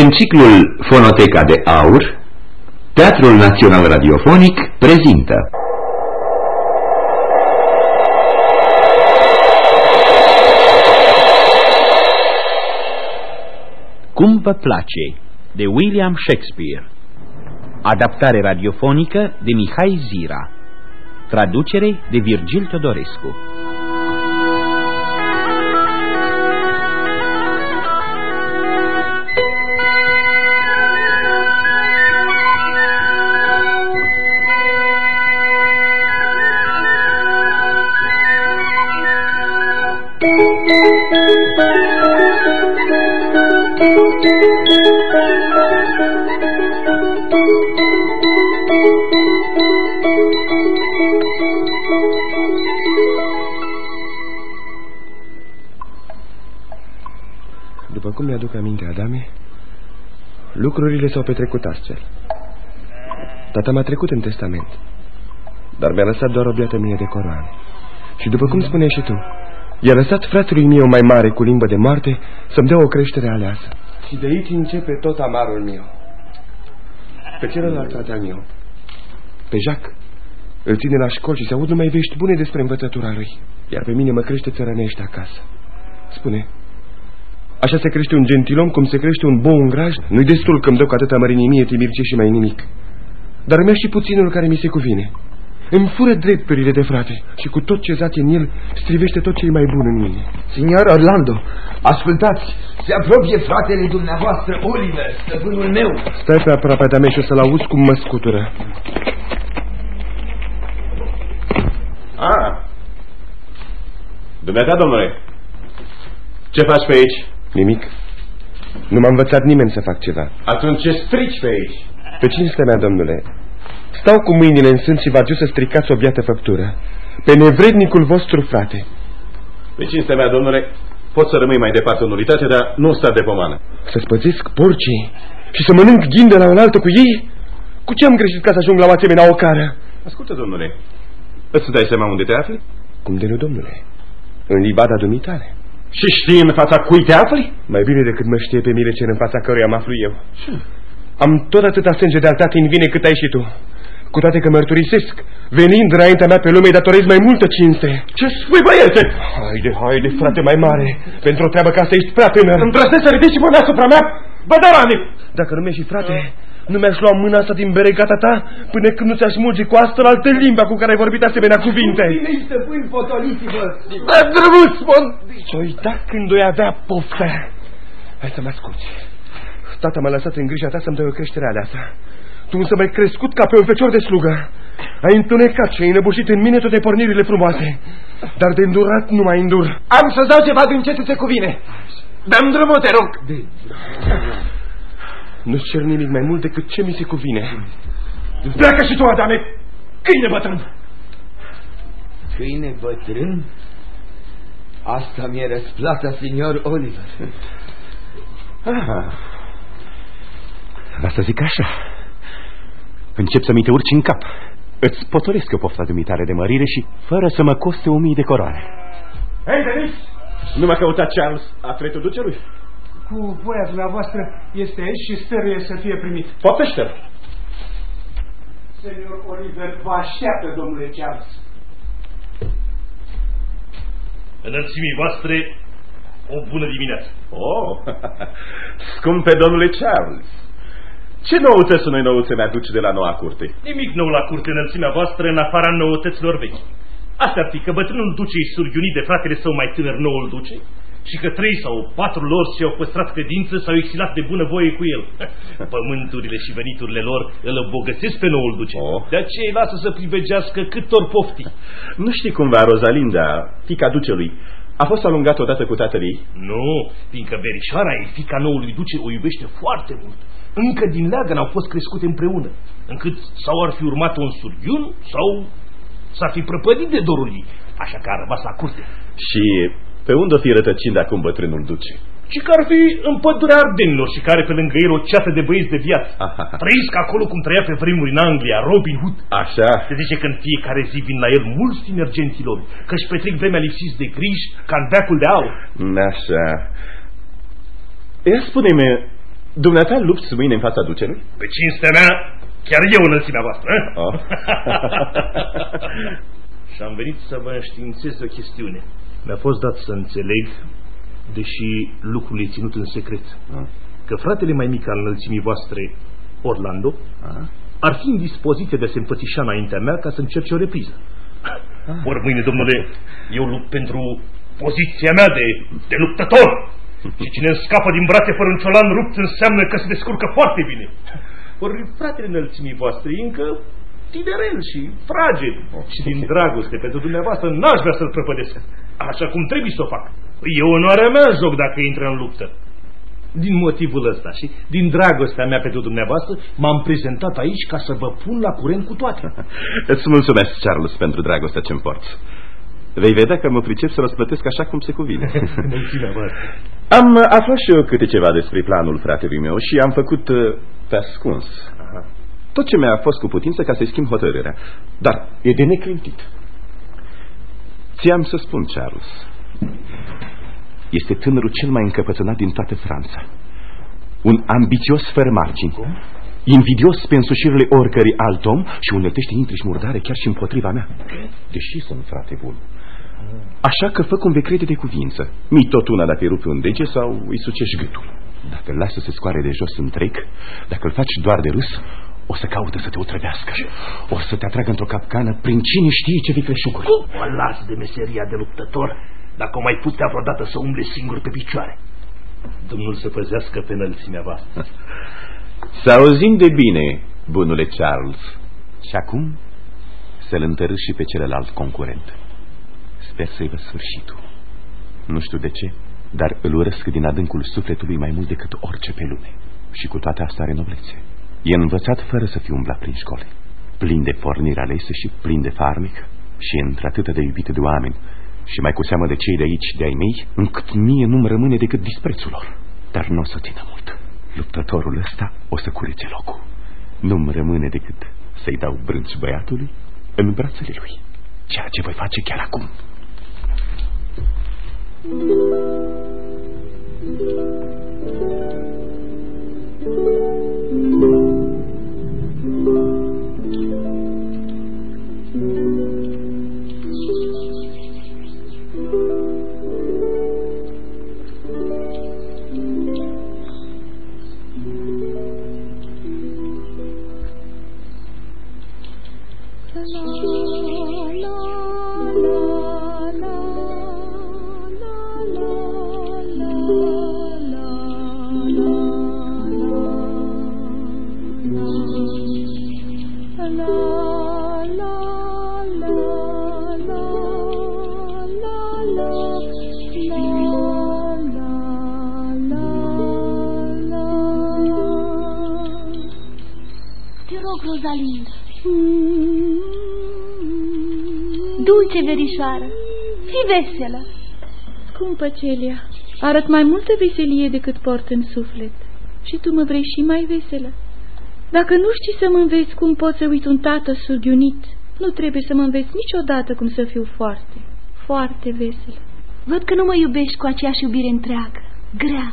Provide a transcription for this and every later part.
În ciclul Fonoteca de Aur, Teatrul Național Radiofonic prezintă. Cum vă place? De William Shakespeare. Adaptare radiofonică de Mihai Zira. Traducere de Virgil Teodorescu lucrurile s-au petrecut astfel. Tata m-a trecut în testament, dar mi-a lăsat doar o biată mie de coroane. Și după cum spuneai și tu, i-a lăsat fratelui meu mai mare cu limbă de moarte să-mi dea o creștere aleasă. Și de aici începe tot amarul meu. Pe celălalt frate al meu, pe Jacques, îl ține la școli și se aud numai vești bune despre învățătura lui, iar pe mine mă crește țărănește acasă. Spune, Așa se crește un gentilom cum se crește un bou în graj? Nu-i destul că-mi dau cu atâta mărinimie, timirce și mai nimic. Dar mi și puținul care mi se cuvine. Îmi fură drepturile de frate și cu tot ce zate în el strivește tot ce e mai bun în mine. Signor Orlando, ascultați, se apropie fratele dumneavoastră Oliver, stăpânul meu. Stai pe aproape de mea și o să-l auzi cum mă scutură. Ah. Dumneata, domnule, ce faci pe aici? Nimic. Nu m-a învățat nimeni să fac ceva. Atunci ce strici pe aici? Pe cinstea mea, domnule, stau cu mâinile în sân și vă aduc să stricați o biată făptură. Pe nevrednicul vostru frate. Pe cinstea mea, domnule, pot să rămâi mai departe în unitate, dar nu sta de pomană. Să spățesc porcii și să mănânc ghinde la oaltă cu ei? Cu ce am greșit ca să ajung la o asemenea ocară? Ascultă, domnule, îți dai seama unde te afli? Cum de nu, domnule? În libada dumitale. Și știi în fața cui te afli? Mai bine decât mă știe pe mine cel în fața căruia mă aflu eu. Am tot atâta sânge de altate în vine cât ai și tu. Cu toate că mărturisesc, venind înaintea mea pe lume, datorez mai multă cinste. Ce spui, băiete? Haide, haide, frate mai mare, pentru o treabă ca să ești prea tânăr. Îndrăznesc să ridici mâna asupra mea? Bădărani! Dacă nu și frate, nu mi-aș lua mâna asta din beregata ta până când nu ți-aș mulge cu asta altă limba cu care ai vorbit asemenea cuvinte. Bine, stăpâni, potoliți-vă! Dă drumul, spun! Ce uita când o avea poftă. Hai să mă asculti. Tata m-a lăsat în grija ta să-mi dai o creștere aleasă. Tu însă m-ai crescut ca pe un fecior de slugă. Ai întunecat și ai înăbușit în mine toate pornirile frumoase. Dar de îndurat nu mai îndur. Am să dau ceva din ce ți se cuvine. Dăm drumul, te rog. Nu-ți cer nimic mai mult decât ce mi se cuvine. Pleacă și tu, Adame! Câine bătrân! Câine bătrân? Asta mi-e răsplata, signor Oliver. Ah. Va să zic așa. Încep să mi te urci în cap. Îți potolesc eu pofta dumitare de mărire și fără să mă coste o mie de coroane. Hei, Denis! Nu m-a căutat Charles, atletul ducelui? Cu voia dumneavoastră este aici și stăruie să fie primit. Popește-l! Senior Oliver vă așteaptă, domnule Charles. Înălțimii voastre, o bună dimineață. Oh, scumpe domnule Charles! Ce noutăți noi nouțe mi-aduce de la noua curte? Nimic nou la curte înălțimea voastră în afara noutăților vechi. Asta ar fi că bătrânul duce e surgiunit de fratele său mai tânăr, noul duce, și că trei sau patru lor și-au păstrat credință s-au exilat de bunăvoie cu el. Pământurile și veniturile lor îl îmbogățesc pe noul duce. Oh. De aceea îi lasă să privegească cât ori pofti. Nu știi cumva Rosalinda, fica ducelui, a fost alungat odată cu tatăl ei? Nu, fiindcă verișoara ei, fica noului duce, o iubește foarte mult. Încă din leagăn au fost crescute împreună, încât sau ar fi urmat un surghiun sau s-ar fi prăpădit de dorul ei, așa că a rămas la curte. Și pe unde o fi rătăcind acum bătrânul duce? Și că ar fi în pădurea Ardenilor și care pe lângă el o ceată de băieți de viață. Aha. Trăiesc acolo cum trăia pe vremuri în Anglia, Robin Hood. Așa? Se zice că în fiecare zi vin la el mulți tineri gentilori, că își petrec vremea lipsiți de griji ca în beacul de aur. Așa. Ia spune-mi, Dumneata lupți mâine în fața ducelui? Pe cinstea mea, chiar eu înălțimea voastră. Oh. Și am venit să vă înștiințez o chestiune. Mi-a fost dat să înțeleg, deși lucrul e ținut în secret, Ah. că fratele mai mic al înălțimii voastre, Orlando, Ah. ar fi în dispoziție de a se împățișa înaintea mea ca să încerce o repriză. Ori mâine, domnule, eu lupt pentru poziția mea de, de luptător. Și cine îmi scapă din brațe fără un ciolan rupt înseamnă că se descurcă foarte bine. Ori fratele înălțimii voastre e încă tinerel și fragil. Și din dragoste pentru dumneavoastră n-aș vrea să-l prăpădesc. Așa cum trebuie să o fac. E onoarea mea în joc dacă intră în luptă. Din motivul ăsta și din dragostea mea pentru dumneavoastră m-am prezentat aici ca să vă pun la curent cu toate. Îți mulțumesc, Charles, pentru dragostea ce-mi porți. Vei vedea că mă pricep să răsplătesc așa cum se cuvine. Mulțumesc voastră. am aflat și eu câte ceva despre planul fratelui meu și am făcut uh, pe ascuns. Tot ce mi-a fost cu putință ca să-i schimb hotărârea. Dar e de neclintit. Ți-am să spun, Charles. Este tânărul cel mai încăpățânat din toată Franța. Un ambițios fără margini. Invidios pe însușirile oricărui alt om și unelte intriși murdare chiar și împotriva mea. Deși sunt frate bun. Așa că fă cum vei crede de cuvință. Mi tot una dacă îi rupi un dege sau îi sucești gâtul. Dacă îl lasă să scoare de jos întreg, dacă îl faci doar de râs, o să caută să te otrăvească. O să te atragă într-o capcană prin cine știe ce vicleșuguri. Mă las de meseria de luptător dacă o mai putea vreodată să umble singur pe picioare. Domnul să păzească pe înălțimea voastră. Să auzim de bine, bunule Charles. Și acum să-l întărâși și pe celălalt concurent. Sper să-i vă sfârșitul. Nu știu de ce, dar îl urăsc din adâncul sufletului mai mult decât orice pe lume. Și cu toate astea are noblețe. E învățat fără să fie umblat prin școli. Plin de porniri alese și plin de farmec și într-atât de iubite de oameni și mai cu seamă de cei de aici, de ai mei, încât mie nu-mi rămâne decât disprețul lor. Dar nu o să țină mult. Luptătorul ăsta o să curețe locul. Nu-mi rămâne decât să-i dau brânci băiatului în brațele lui. Ceea ce voi face chiar acum. Te rog, Rosalinda. Dulce verișoară, fi veselă. Scumpă Celia, arăt mai multă veselie decât port în suflet. Și tu mă vrei și mai veselă. Dacă nu știi să mă înveți cum pot să uit un tată surghiunit, nu trebuie să mă înveți niciodată cum să fiu foarte, foarte veselă. Văd că nu mă iubești cu aceeași iubire întreagă, grea,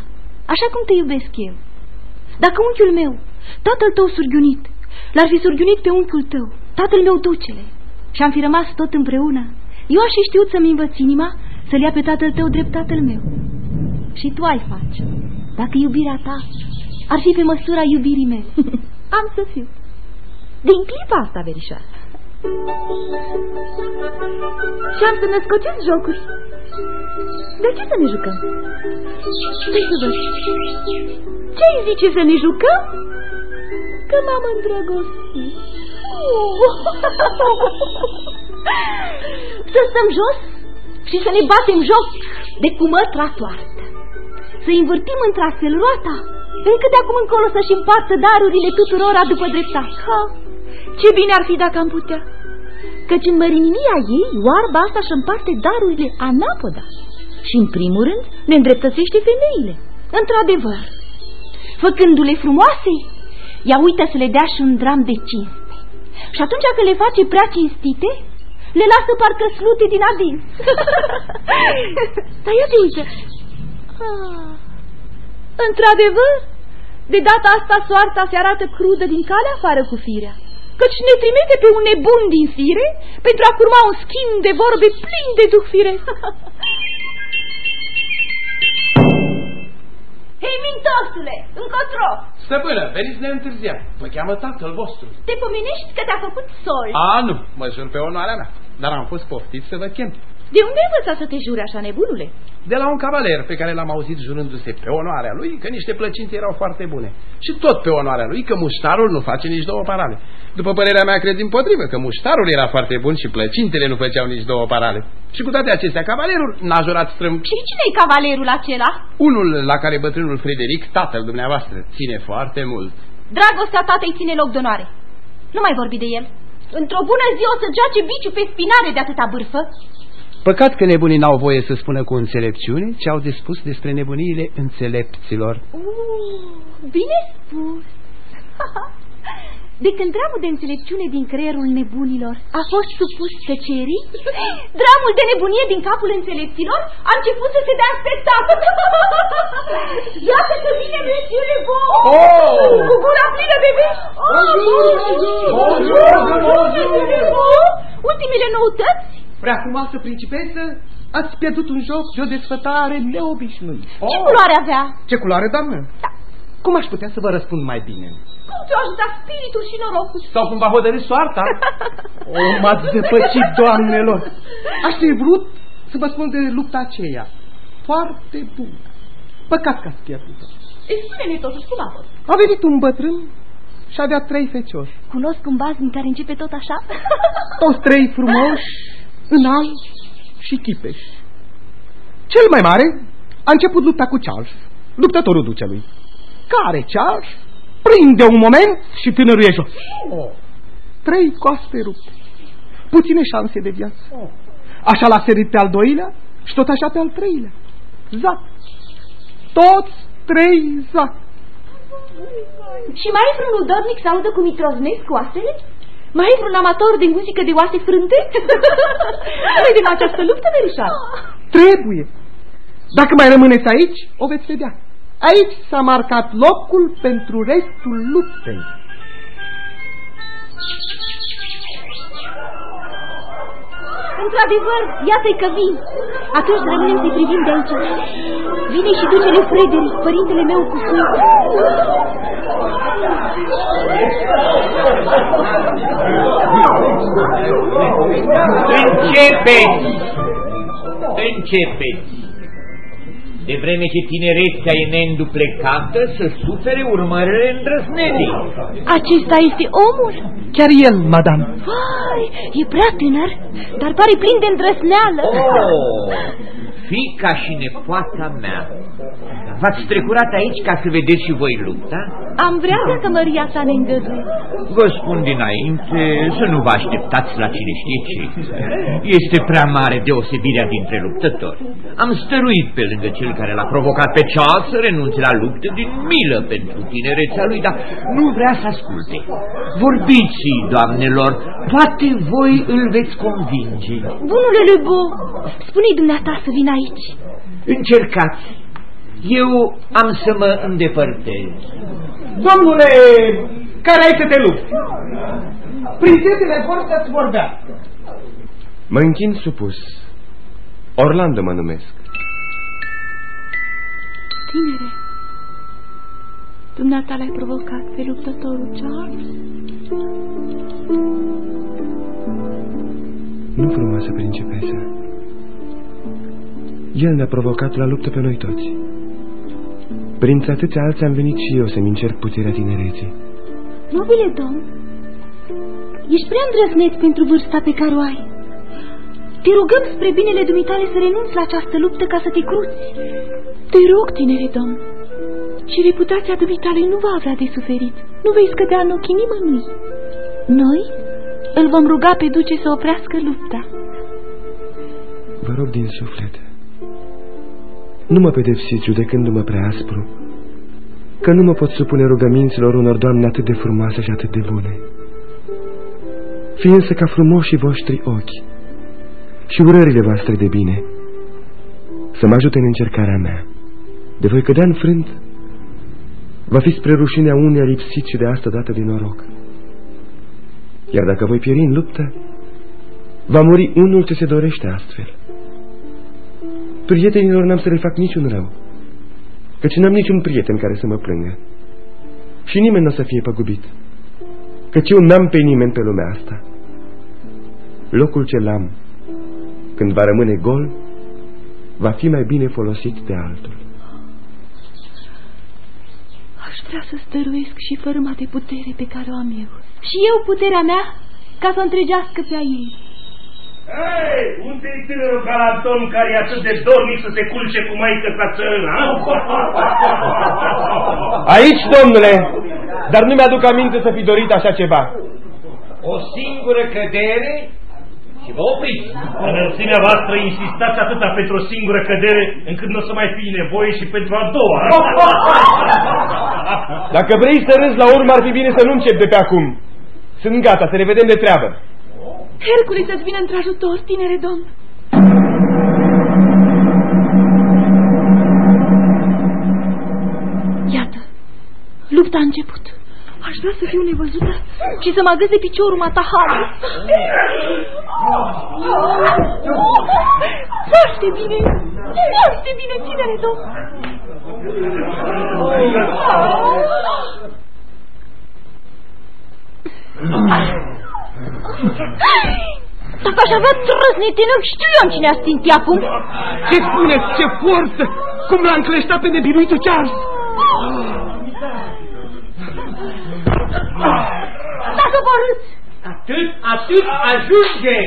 așa cum te iubesc eu. Dacă unchiul meu, tatăl tău surghiunit, l-ar fi surghiunit pe unchiul tău, tatăl meu ducele, și am fi rămas tot împreună, eu aș fi știut să-mi învăț inima să-l ia pe tatăl tău drept tatăl meu. Și tu ai face, dacă iubirea ta ar fi pe măsura iubirii mele. Am să fiu. Din clipa asta, verișoară. Și am să ne scocesc jocuri. De ce să ne jucăm? Stai să văd. Ce-i zice să ne jucăm? Că m-am îndrăgostit. să stăm jos și să ne batem joc de cumătra toartă. Să învârtim într-astfel roata, încât de acum încolo să-și împartă darurile tuturora după dreptate. Ha, ce bine ar fi dacă am putea! Căci în mărinimia ei, oarba asta își împarte darurile anapoda. Și în primul rând ne îndreptățește femeile. Într-adevăr, făcându-le frumoase, ea uită să le dea și un dram de cinste. Și atunci când le face prea cinstite, le lasă parcă slute din adins. Dar ia te uite. Ah, Într-adevăr, De data asta soarta se arată crudă din calea afară cu firea, căci ne trimite pe un nebun din fire pentru a curma un schimb de vorbe plin de duh firesc. Hei, mintosule, încotro! Stăpână, veniți ne întârziat. Vă cheamă tatăl vostru. Te pomenești că te-a făcut sol. A, nu, mă jur pe onoarea mea. Dar am fost poftit să vă chem. De unde ai învățat să te juri așa, nebunule? De la un cavaler pe care l-am auzit jurându-se pe onoarea lui că niște plăcinte erau foarte bune. Și tot pe onoarea lui că muștarul nu face nici două parale. După părerea mea, cred din potrivă că muștarul era foarte bun și plăcintele nu făceau nici două parale. Și cu toate acestea, cavalerul n-a jurat strâm... Și cine e cavalerul acela? Unul la care bătrânul Frederic, tatăl dumneavoastră, ține foarte mult. Dragostea tatei ține loc de onoare. Nu mai vorbi de el. Într-o bună zi o să joace biciu pe spinare de atâta bârfă. Păcat că nebunii n-au voie să spună cu înțelepciune ce au de spus despre nebuniile înțelepților. Uh, bine spus! De când dramul de înțelepciune din creierul nebunilor a fost supus tăcerii, dramul de nebunie din capul înțelepților a început să se dea spectacol. Iată că vine Monsieur Levo! Oh! Cu gura plină de vești! Bonjour, bonjour! Bonjour, bonjour! Ultimele noutăți? Prea frumoasă principesă, ați pierdut un joc de o desfătare neobișnuită. Ce culoare avea? Ce culoare, doamnă? Da. Cum aș putea să vă răspund mai bine? Cum te-a ajutat spiritul și norocul? Sau cum va hotărâ soarta? o, m-ați zăpăcit, doamnelor! Aș fi vrut să vă spun de lupta aceea. Foarte bună. Păcat că ați pierdut-o. Îi spune-ne totuși cum a fost. A venit un bătrân și avea trei fecioși. Cunosc un baznic care începe tot așa? Toți trei frumoși, înalți și chipeși. Cel mai mare a început lupta cu Charles, luptătorul ducelui. Care Charles prinde un moment și tânărul e jos. Oh. Trei coaste rupte, puține șanse de viață. Oh. Așa l-a serit pe al doilea și tot așa pe al treilea. Zac. Toți trei zac. Și mai e vreun udornic să audă cum mitroznesc oasele? Mai e vreun amator de muzică de oase frânte? Vedem această luptă, verișoară. Trebuie. Dacă mai rămâneți aici, o veți vedea. Aici s-a marcat locul pentru restul luptei. Într-adevăr, iată-i că vin. Atunci rămânem să privim de aici. Vine și ducele Frederic, părintele meu cu sfânt. Începeți! Începeți! De vreme ce tinerețea e neînduplecată, să sufere urmările îndrăsnelii. Acesta este omul? Chiar el, madame. Vai, e prea tânăr, dar pare plin de îndrăsneală. Oh, fica și nepoata mea. V-ați trecurat aici ca să vedeți și voi lupta? Am vrea dacă măria ta ne îngăduie. Vă spun dinainte să nu vă așteptați la cine știe ce. Este prea mare deosebirea dintre luptători. Am stăruit pe lângă cel care l-a provocat pe Charles să renunțe la luptă din milă pentru tinerețea lui, dar nu vrea să asculte. Vorbiți, doamnelor, poate voi îl veți convinge. Bunule Lebeau, spune-i dumneata să vină aici. Încercați. Eu am să mă îndepărtez. Domnule, care ai să te lupți? Prințesele vor să-ți vorbească. Mă închin supus. Orlando mă numesc. Tinere, dumneata l-ai provocat pe luptătorul Charles? Nu frumoasă principesă. El ne-a provocat la luptă pe noi toți. Printre atâția alții am venit și eu să-mi încerc puterea tinereții. Nobile domn, ești prea îndrăzneț pentru vârsta pe care o ai. Te rugăm spre binele dumitale să renunți la această luptă ca să te cruți. Te rog, tinere domn, și reputația dumitale nu va avea de suferit. Nu vei scădea în ochii nimănui. Noi îl vom ruga pe duce să oprească lupta. Vă rog din suflet, nu mă pedepsiți judecându-mă prea aspru, că nu mă pot supune rugăminților unor doamne atât de frumoase și atât de bune. Fie însă ca frumoșii voștri ochi și urările voastre de bine, să mă ajute în încercarea mea. De voi cădea înfrânt, va fi spre rușinea unei lipsit și de asta dată din noroc. Iar dacă voi pieri în luptă, va muri unul ce se dorește astfel. Prietenilor n-am să le fac niciun rău, căci n-am niciun prieten care să mă plângă. Și nimeni nu o să fie păgubit, căci eu n-am pe nimeni pe lumea asta. Locul ce l-am, când va rămâne gol, va fi mai bine folosit de altul. Aș vrea să stăruiesc și fărâma de putere pe care o am eu. Și eu puterea mea ca să o întregească pe a ei. Hei, unde-i tânărul Galaton care e atât de dornic să se culce cu maică sa țărână, Aici, domnule, dar nu mi-aduc aminte să fi dorit așa ceva. O singură cădere și vă opriți. Înălțimea voastră insistați atâta pentru o singură cădere încât nu o să mai fie nevoie și pentru a doua. Dacă vrei să râzi la urmă, ar fi bine să nu încep de pe acum. Sunt gata, să ne vedem de treabă. Hercule să-ți vină într-ajutor, tinere domn. Iată, lupta a început. Aș vrea să fiu nevăzută și să mă agăs de piciorul matahalului. Foarte bine, foarte bine, tinere domn. Dacă aș avea trăsnite în ochi, știu eu în cine a stinti acum. Ce spuneți? Ce forță! Cum l-a încleștat pe nebiruitul Charles! Dacă vă râți! Atât, atât ajunge!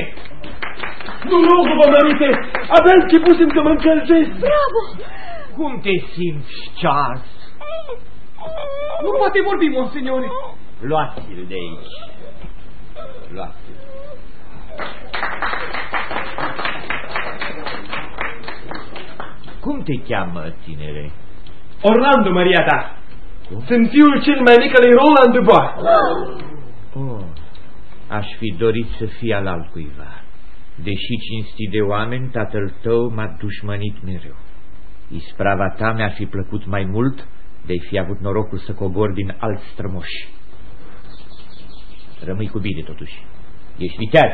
Nu, nu, vă mărite! Abia începusem să mă încălzesc! Bravo! Cum te simți, Charles? Nu poate vorbi, monsignore! Luați-l de aici. Luați-l. Cum te cheamă, tinere? Orlando, Maria ta! Sunt fiul cel mai mic al lui Roland de Bois. Oh, aș fi dorit să fie al altcuiva. Deși cinstit de oameni, tatăl tău m-a dușmănit mereu. Isprava ta mi-ar fi plăcut mai mult de fi avut norocul să cobor din alți strămoși. Rămâi cu bine, totuși. Ești viteaz.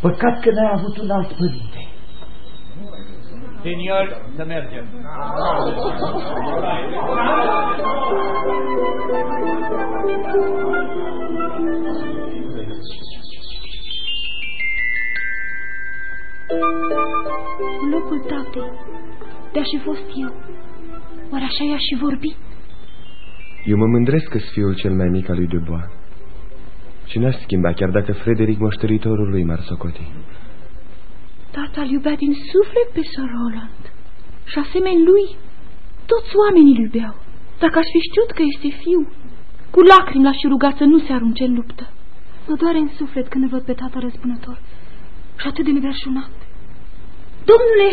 Păcat că n-ai avut un alt părinte. Senior, să mergem. În locul tatei, de-aș fi fost eu, oare așa i-aș și vorbi? Eu mă mândresc că fiul cel mai mic al lui Dubois. Și n-aș schimba, chiar dacă Frederic moșteritorul lui m-ar socoti. Tata îl iubea din suflet pe Sir Roland. Și asemenea lui, toți oamenii îl iubeau. Dacă aș fi știut că este fiu, cu lacrimi l-aș fi rugat să nu se arunce în luptă. Mă doare în suflet când îl văd pe tata răzbunător și atât de neverșunat. Domnule,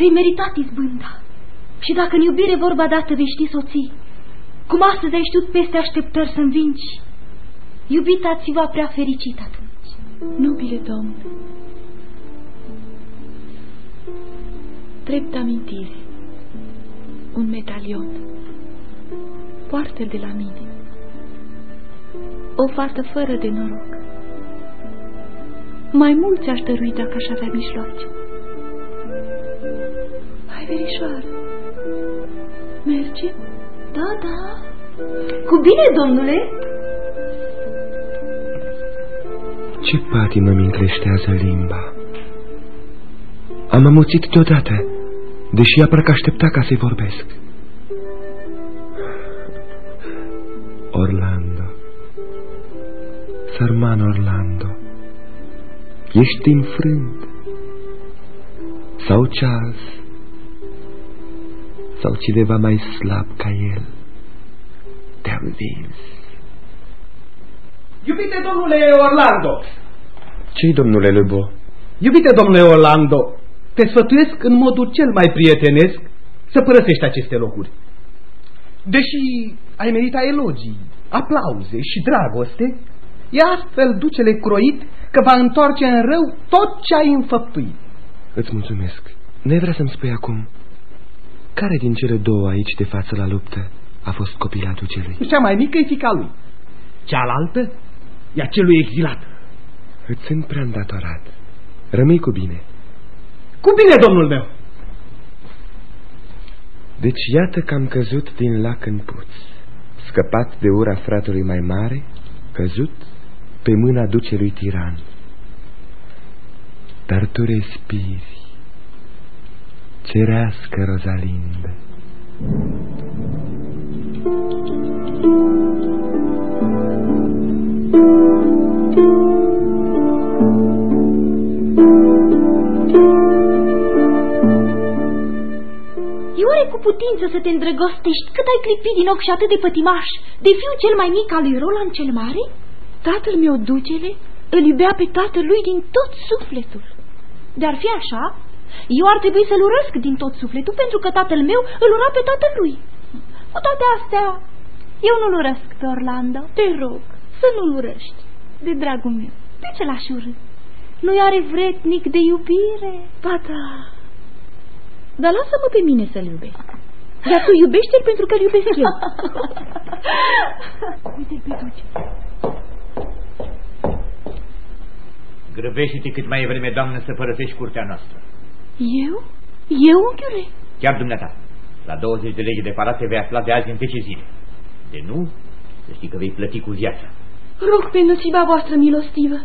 ai meritat izbânda. Și dacă în iubire vorba dată vei ști soții, cum astăzi ai știut peste așteptări să învingi, iubita ți va prea fericit atunci. Nobile domn, drept amintire, un medalion, poartă-l de la mine, o fată fără de noroc. Mai mulți aș dărui dacă aș avea mijloace. Hai, verișoară, mergem? Da, da. Cu bine, domnule. Ce patimă mi încreștează limba. Am amuțit deodată, deși ea parcă aștepta ca să-i vorbesc. Orlando, sărman Orlando, ești înfrânt. Sau Charles, sau cineva mai slab ca el, te-a învins. Iubite domnule Orlando! Ce-i, domnule Lebo? Iubite domnule Orlando, te sfătuiesc în modul cel mai prietenesc să părăsești aceste locuri. Deși ai merita elogii, aplauze și dragoste, e astfel ducele croit că va întoarce în rău tot ce ai înfăptuit. Îți mulțumesc. Ne vrea să-mi spui acum, care din cele două aici de față la luptă a fost copila ducelui. Cea mai mică e fica lui. Cealaltă e a celui exilat. Îți sunt prea îndatorat. Rămâi cu bine. Cu bine, domnul meu! Deci iată că am căzut din lac în puț, scăpat de ura fratului mai mare, căzut pe mâna ducelui tiran. Dar tu respiri, cerească Rozalindă. E oare cu putință să te îndrăgostești cât ai clipit din ochi și atât de pătimaș de fiul cel mai mic al lui Roland cel Mare? Tatăl meu, ducele, îl iubea pe tatălui din tot sufletul. De-ar fi așa, eu ar trebui să-l urăsc din tot sufletul pentru că tatăl meu îl ura pe tatăl lui. Cu toate astea, eu nu-l urăsc pe Orlando. Te rog să nu-l urăști, de dragul meu. De ce l-aș urâ? Nu-i are vretnic de iubire? Ba da, dar lasă-mă pe mine să-l iubesc. Iar tu iubește-l pentru că-l iubesc eu. Uite-l pe duce. Grăbește-te cât mai e vreme, doamnă, să părăsești curtea noastră. Eu? Eu, unchiule? Chiar dumneata. La 20 de legi de palat te vei afla de azi în 10 zile. De nu, să știi că vei plăti cu viața. Rog pe înălțimea voastră milostivă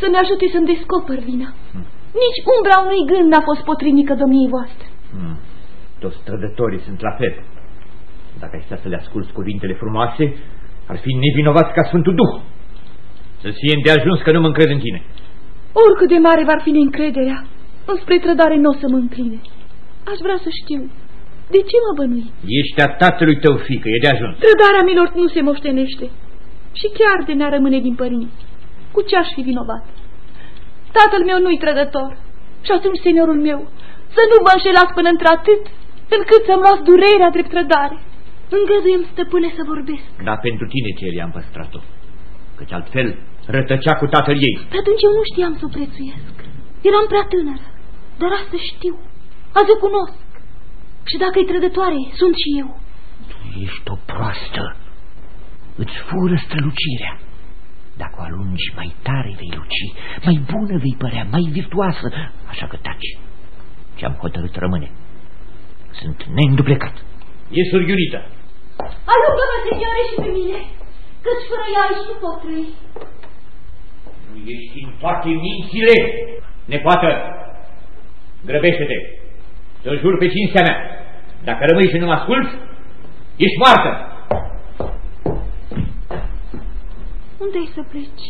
să ne ajute să-mi descoper vina. Hmm. Nici umbra unui gând n-a fost potrivnică domniei voastre. Hmm. Toți strădătorii sunt la fel. Dacă ai stat să le asculți cuvintele frumoase, ar fi nevinovați ca Sfântul Duh. Să-ți fie îndeajuns că nu mă încred în tine. Oricât de mare va fi neîncrederea, înspre trădare nu o să mă încline. Aș vrea să știu, de ce mă bănui? Ești a tatălui tău, fică, e de ajuns. Trădarea milor nu se moștenește. Și chiar de ne rămâne din părinți. Cu ce aș fi vinovat? Tatăl meu nu-i trădător. Și atunci, seniorul meu, să nu mă înșelați până într-atât, încât să-mi luați durerea drept trădare. Îngăduiem, stăpâne, să vorbesc. Dar pentru tine, ce am păstrat-o. Căci altfel rătăcea cu tatăl ei. Pe atunci eu nu știam să o prețuiesc. Eram prea tânără, dar astăzi știu. Azi o cunosc. Și dacă e trădătoare, sunt și eu. Tu ești o proastă. Îți fură strălucirea. Dacă o alungi mai tare vei luci, mai bună vei părea, mai virtuoasă, așa că taci. Ce-am hotărât rămâne. Sunt neînduplecat. E surghiunită. Alungă-mă, senioare, și pe mine, căci fără ea și nu pot trăi. Nu ești în toate mințile, nepoată. Grăbește-te. Să jur pe cinstea mea. Dacă rămâi și nu mă asculți, ești moartă. Unde ai să pleci?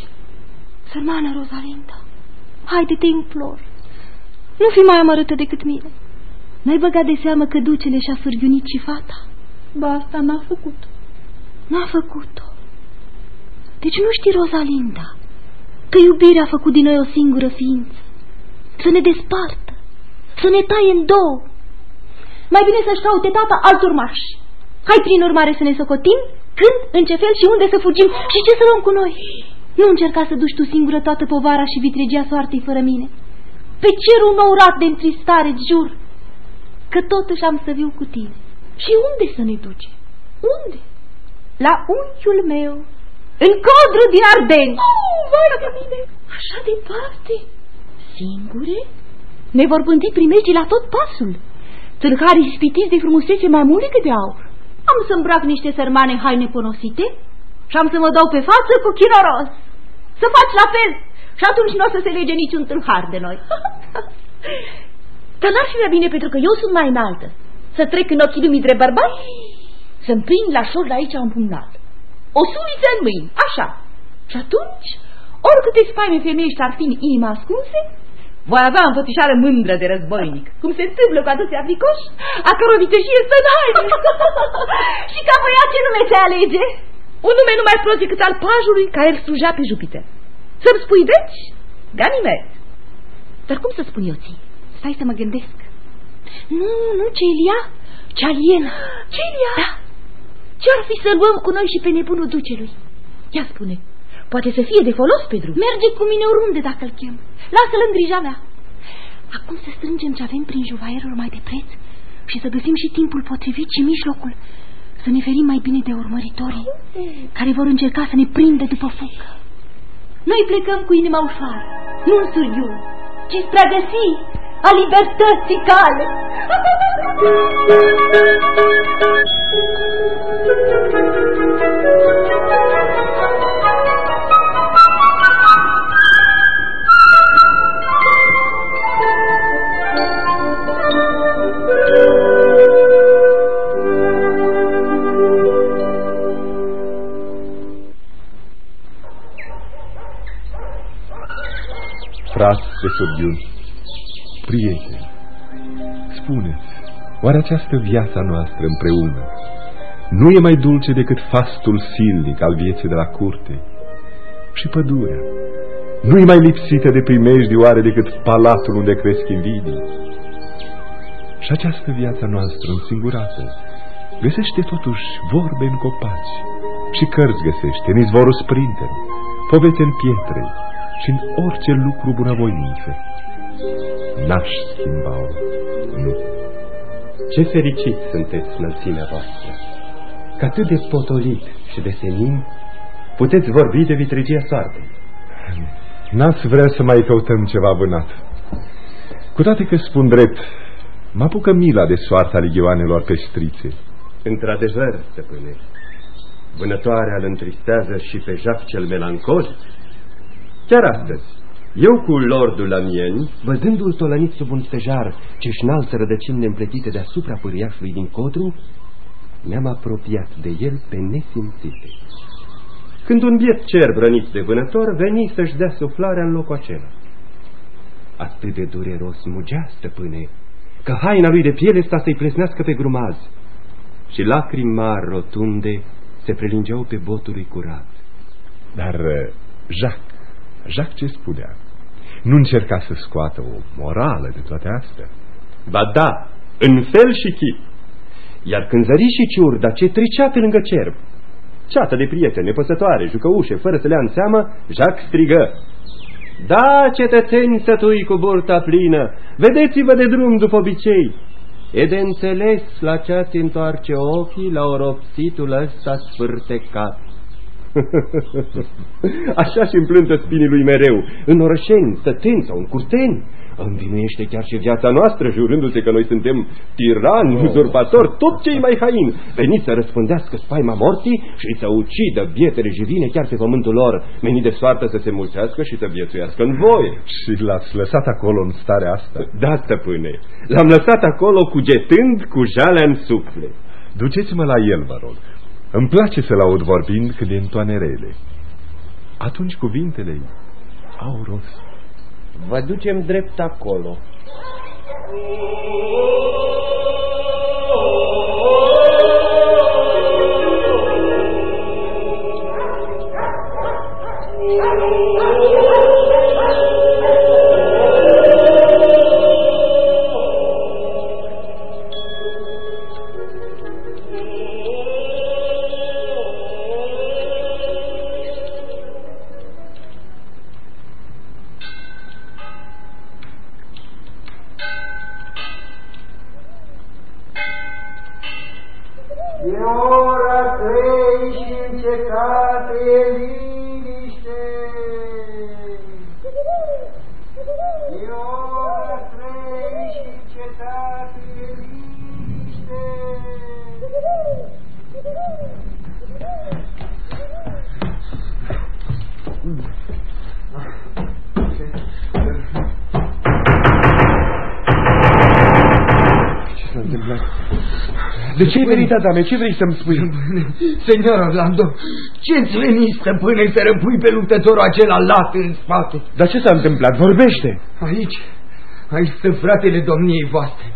Sărmană Rosalinda, haide te implor. Nu fi mai amărâtă decât mine. N-ai băgat de seamă că ducele și-a sârghiunit și fata? Ba, asta n-a făcut. N-a făcut-o. Deci nu știi, Rosalinda, că iubirea a făcut din noi o singură ființă. Să ne despartă, să ne taie în două. Mai bine să-și caute tata alt urmaș. Hai prin urmare să ne socotim când, în ce fel și unde să fugim și ce să luăm cu noi. Nu încerca să duci tu singură toată povara și vitregia soartei fără mine. Pe cerul nou rat de întristare, jur, că totuși am să viu cu tine. Și unde să ne duce? Unde? La unchiul meu, în codru din Ardeni. Oh, vai de mine! Așa departe? Singure? Ne vor pânti primejii la tot pasul. Tâlharii ispitiți de frumusețe mai mult decât de aur. Am să îmbrac niște sărmane haine ponosite și am să mă dau pe față cu chinoros. Să faci la fel și atunci nu o să se lege niciun tâlhar de noi. Dar n-ar fi mai bine pentru că eu sunt mai înaltă. Să trec în ochii lumii drept bărbat? Să-mi prind la șor de aici un pumnal. O suliță în mâini, așa. Și atunci, oricâte spaime femeiești ar fi în inima ascunse, voi avea înfățișare mândră de războinic, cum se întâmplă cu atâția fricoși, a căror vitejie stă în haine. și ca băiat ce nume se alege? Un nume nu mai prost decât al pajului ca el sluja pe Jupiter. Să-mi spui deci? Ganimet. Dar cum să spun eu ție? Stai să mă gândesc. Nu, nu, Celia, Cealiena. Celia? Da. Ce-ar fi să luăm cu noi și pe nebunul ducelui? Ia spune, poate să fie de folos pe drum. Merge cu mine oriunde dacă îl chem. Lasă-l în grija mea. Acum să strângem ce avem prin juvaierul mai de preț și să găsim și timpul potrivit și mijlocul. să ne ferim mai bine de urmăritorii care vor încerca să ne prindă după fugă. Noi plecăm cu inima ușoară, nu în surghiu, ci spre a găsi a libertății cale. Frați de surghiuni, prieteni, spuneți, oare această viața noastră împreună nu e mai dulce decât fastul silnic al vieții de la curte? Și pădurea nu e mai lipsită de primejdi oare decât palatul unde cresc invidii? Și această viața noastră însingurată găsește totuși vorbe în copaci și cărți găsește în izvorul sprinten, povete în pietre și în orice lucru bunăvoință. N-aș schimba nu. Ce fericit sunteți, înălțimea voastră, că atât de potolit și de senin puteți vorbi de vitregia soartei. N-ați vrea să mai căutăm ceva vânat. Cu toate că spun drept, mă apucă mila de soarta ligioanelor pestrițe. Într-adevăr, stăpâne, vânătoarea îl întristează și pe Jac cel melancolic. Chiar astăzi, eu cu lordul Amieni, văzându-l tolănit sub un stejar ce-și înalță rădăcini neîmpletite deasupra pâriașului din codru, mi-am apropiat de el pe nesimțite. Când un biet cerb rănit de vânător veni să-și dea suflarea în locul acela. Atât de dureros mugea, stăpâne, că haina lui de piele sta să-i plesnească pe grumaz și lacrimi mari rotunde se prelingeau pe botul lui curat. Dar uh, Jacques, Jacques ce spunea? Nu încerca să scoată o morală de toate astea? Ba da, în fel și chip. Iar când zări și ciurda ce tricea pe lângă cerb, ceată de prieteni, nepăsătoare, jucăușe, fără să le în seamă, Jacques strigă. Da, cetățeni sătui cu burta plină, vedeți-vă de drum după obicei. E de înțeles la ce ați întoarce ochii la oropsitul ăsta sfârtecat. Așa și împlântă spinii lui mereu, în orășeni, stăteni sau în curteni. Învinuiește chiar și viața noastră, jurându-se că noi suntem tirani, oh. uzurpatori, tot cei mai haini, veniți să răspândească spaima morții și să ucidă bietele jivine chiar pe pământul lor, menit de soartă să se mulțească și să viețuiască în voie. Și l-ați lăsat acolo în starea asta? Da, stăpâne, l-am lăsat acolo cugetând cu jalea în suflet. Duceți-mă la el, vă rog. Îmi place să-l aud vorbind când e în rele. Atunci cuvintele au rost. Vă ducem drept acolo. De ce ai venit, Adame? Ce vrei să-mi spui? Senor Orlando, ce-ți veni, stăpâne, să răpui pe luptătorul acela lat în spate? Dar ce s-a întâmplat? Vorbește! Aici, aici stă fratele domniei voastre.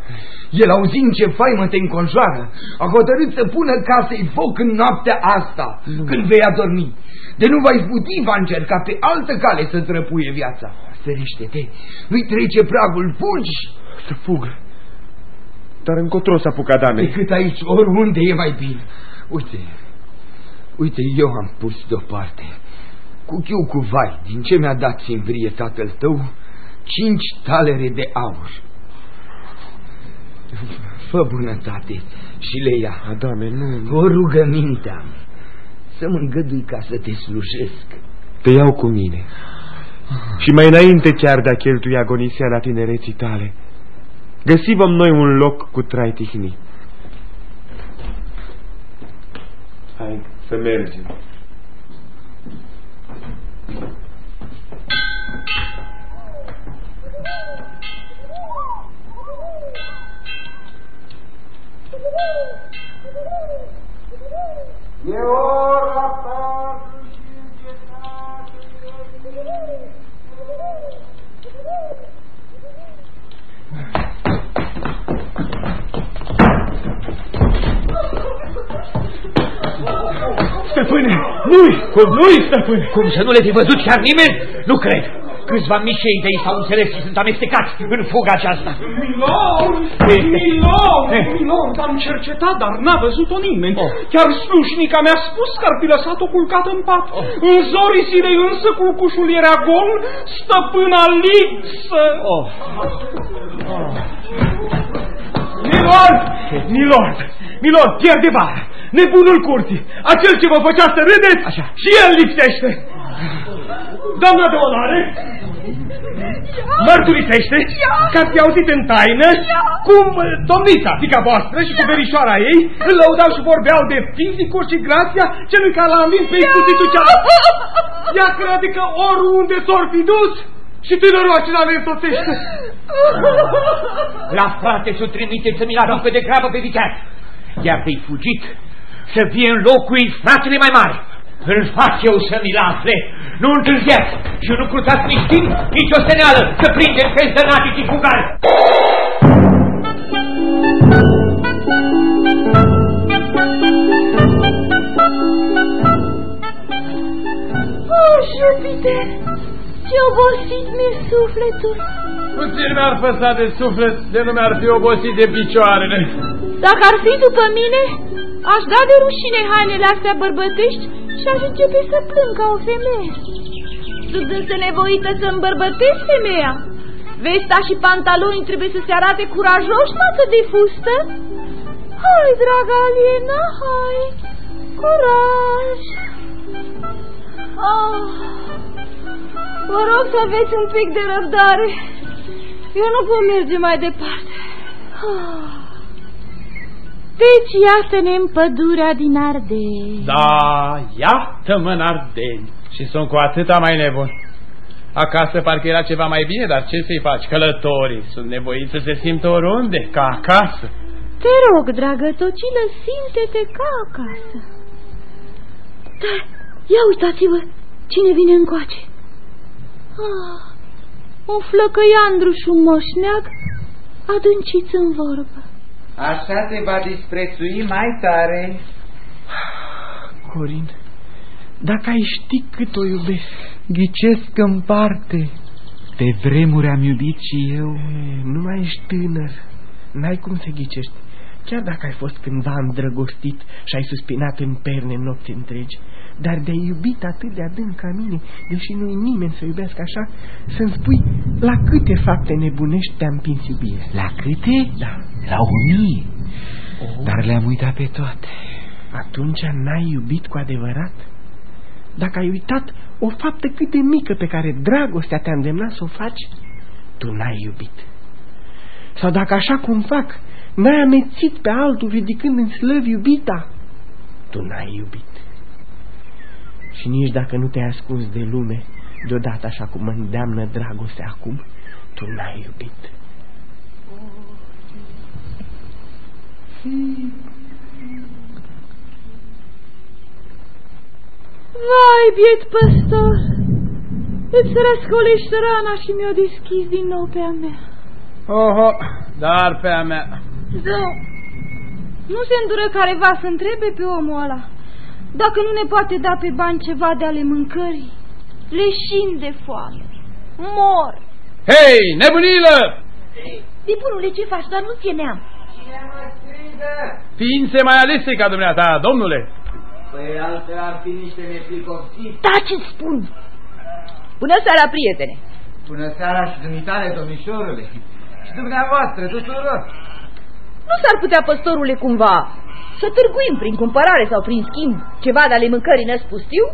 El, auzind ce faimă te înconjoară, a hotărât să pună casei foc în noaptea asta, nu. când vei adormi. De nu va izbuti, va încerca pe altă cale să-ți răpuie viața. Ferește-te, nu-i trece pragul, fugi! Să fugă. Dar încotro s-a apucat dame. Decât aici, oriunde e mai bine. Uite, uite, eu am pus deoparte, cu chiu cu vai, din ce mi-a dat simbrie tatăl tău, cinci talere de aur. Fă bunătate și le ia. Adame, nu... O rugăminte am. Să mă îngădui ca să te slujesc. Te iau cu mine. Și mai înainte chiar de a cheltui agonisia la tinereții tale, găsivăm noi un loc cu trai tihnit. Hai să mergem. E ora pentru Stăpâne, nu-i! Cum nu-i, stăpâne? Cum să nu le fi văzut chiar nimeni? Nu cred. Câțiva mișei de ei s-au înțeles și sunt amestecați în fuga aceasta. Milord, Ce este? Milord, Eh. Milord, am cercetat, dar n-a văzut-o nimeni. Oh. Chiar slușnica mi-a spus că ar fi lăsat-o culcată în pat. În zorii zilei însă culcușul era gol, stăpâna lipsă. Oh. Milord, Milord, Milord, Pierre de Bar, nebunul curții, acel ce vă făcea să râdeți, Așa. și el lipsește. Doamna de onoare, mărturisește că ați auzit în taină cum uh, domnița, fica voastră și cu verișoara ei îl lăudau și vorbeau de fizicul și grația celui care l-a învins pe iscusitul cea. Ea crede că oriunde s-or fi dus și tânărul acela le însoțește. La frate să-l trimite să mi-l aducă de grabă pe viteaz. Iar de-i fugit să fie în locul ei fratele mai mare. Îl fac eu să mi-l afle. Nu întârziați și nu cruțați nici timp, nici o seneală să prindeți pe zdărnaticii fugari. Oh, Jupiter, ce obosit mi-e sufletul. Puțin mi-ar păsa de suflet de nu mi-ar fi obosit de picioarele. Dacă ar fi după mine, aș da de rușine hainele astea bărbătești și aș începe să plâng ca o femeie. Sunt însă nevoită să îmbărbătesc femeia. Vesta și pantalonii trebuie să se arate curajoși față de fustă. Hai, dragă Aliena, hai, curaj! Oh, vă rog să aveți un pic de răbdare. Eu nu pot merge mai departe. Oh. Deci iată-ne în pădurea din Ardeni. Da, iată-mă în Ardeni. Și sunt cu atâta mai nebun. Acasă parcă era ceva mai bine, dar ce să-i faci? Călătorii sunt nevoiți să se simtă oriunde, ca acasă. Te rog, dragă Tocilă, simte-te ca acasă. Da, ia uitați-vă, cine vine încoace. Ah, un flăcăiandru și un moșneag adânciți în vorbă. Așa te va disprețui mai tare. Corin, dacă ai ști cât o iubesc, ghicesc în parte. Pe vremuri am iubit și eu. E, nu mai ești tânăr, n-ai cum să ghicești. Chiar dacă ai fost cândva îndrăgostit și ai suspinat în perne nopți întregi, dar de-ai iubit atât de adânc ca mine, deși nu-i nimeni să iubească așa, să-mi spui la câte fapte nebunești te-am împins iubire. La câte? Da. La o mie. Oh. Dar le-am uitat pe toate. Atunci n-ai iubit cu adevărat? Dacă ai uitat o faptă cât de mică pe care dragostea te-a îndemnat să o faci, tu n-ai iubit. Sau dacă așa cum fac, n-ai amețit pe altul ridicând în slăv iubita, tu n-ai iubit. Și nici dacă nu te-ai ascuns de lume, deodată așa cum mă îndeamnă dragostea acum, tu n-ai iubit. Vai, biet păstor, îți răscolești rana și mi-o deschizi din nou pe a mea. Oho, dar pe a mea. Zău, nu se îndură careva să întrebe pe omul ăla dacă nu ne poate da pe bani ceva de ale mâncării. Leșin de foame. Mor. Hei, nebunilă! Stăpânule, ce faci? Doar nu ți-e neam. Ființe mai alese ca dumneata, domnule. Păi altfel ar fi niște nepricopsiți. Taci-ți spun! Bună seara, prietene! Bună seara și dumitare, domnișorule. Și dumneavoastră, tuturor. Nu s-ar putea, păstorule, cumva să târguim prin cumpărare sau prin schimb ceva de ale mâncării năspustiu?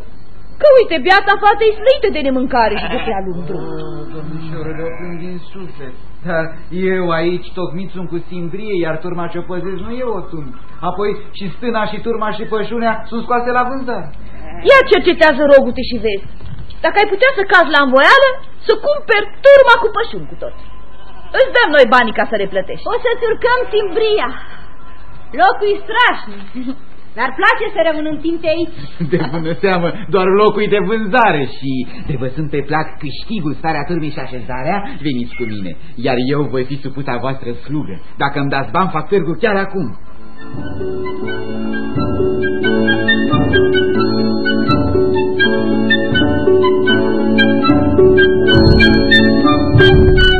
Că uite, beata fată e slăită de nemâncare și de prea lung drum. Oh, domnișoară, le plâng din suflet. Dar eu aici tocmit sunt cu simbrie, iar turma ce o păzesc nu eu o sunt. Apoi și stâna și turma și pășunea sunt scoase la vânzare. Ia cercetează rogute și vezi. Dacă ai putea să cazi la învoială, să cumperi turma cu pășuni cu toți. Îți dăm noi banii ca să le plătești. O să-ți urcăm simbria. Locul e strașnic. Dar place să rămân în timp aici. De bună seamă, doar locul e de vânzare și de văzând pe plac câștigul, starea turmei și așezarea, veniți cu mine, iar eu voi fi suputa voastră slugă. Dacă îmi dați bani, fac târgul chiar acum. Stăpân, stăpân,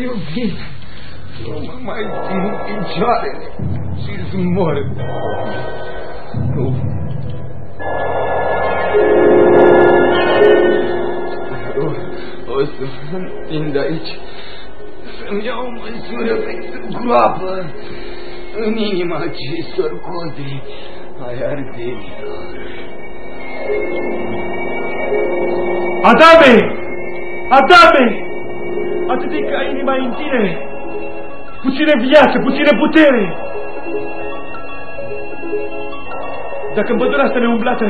iubit, nu mă O, o să mă întind aici, să-mi iau o măsură pentru groapă în inima acestor codri ai ardenilor. Adame! Adame! Atât e ca inima în tine! Puține viață, puține putere! Dacă în pădurea asta neumblată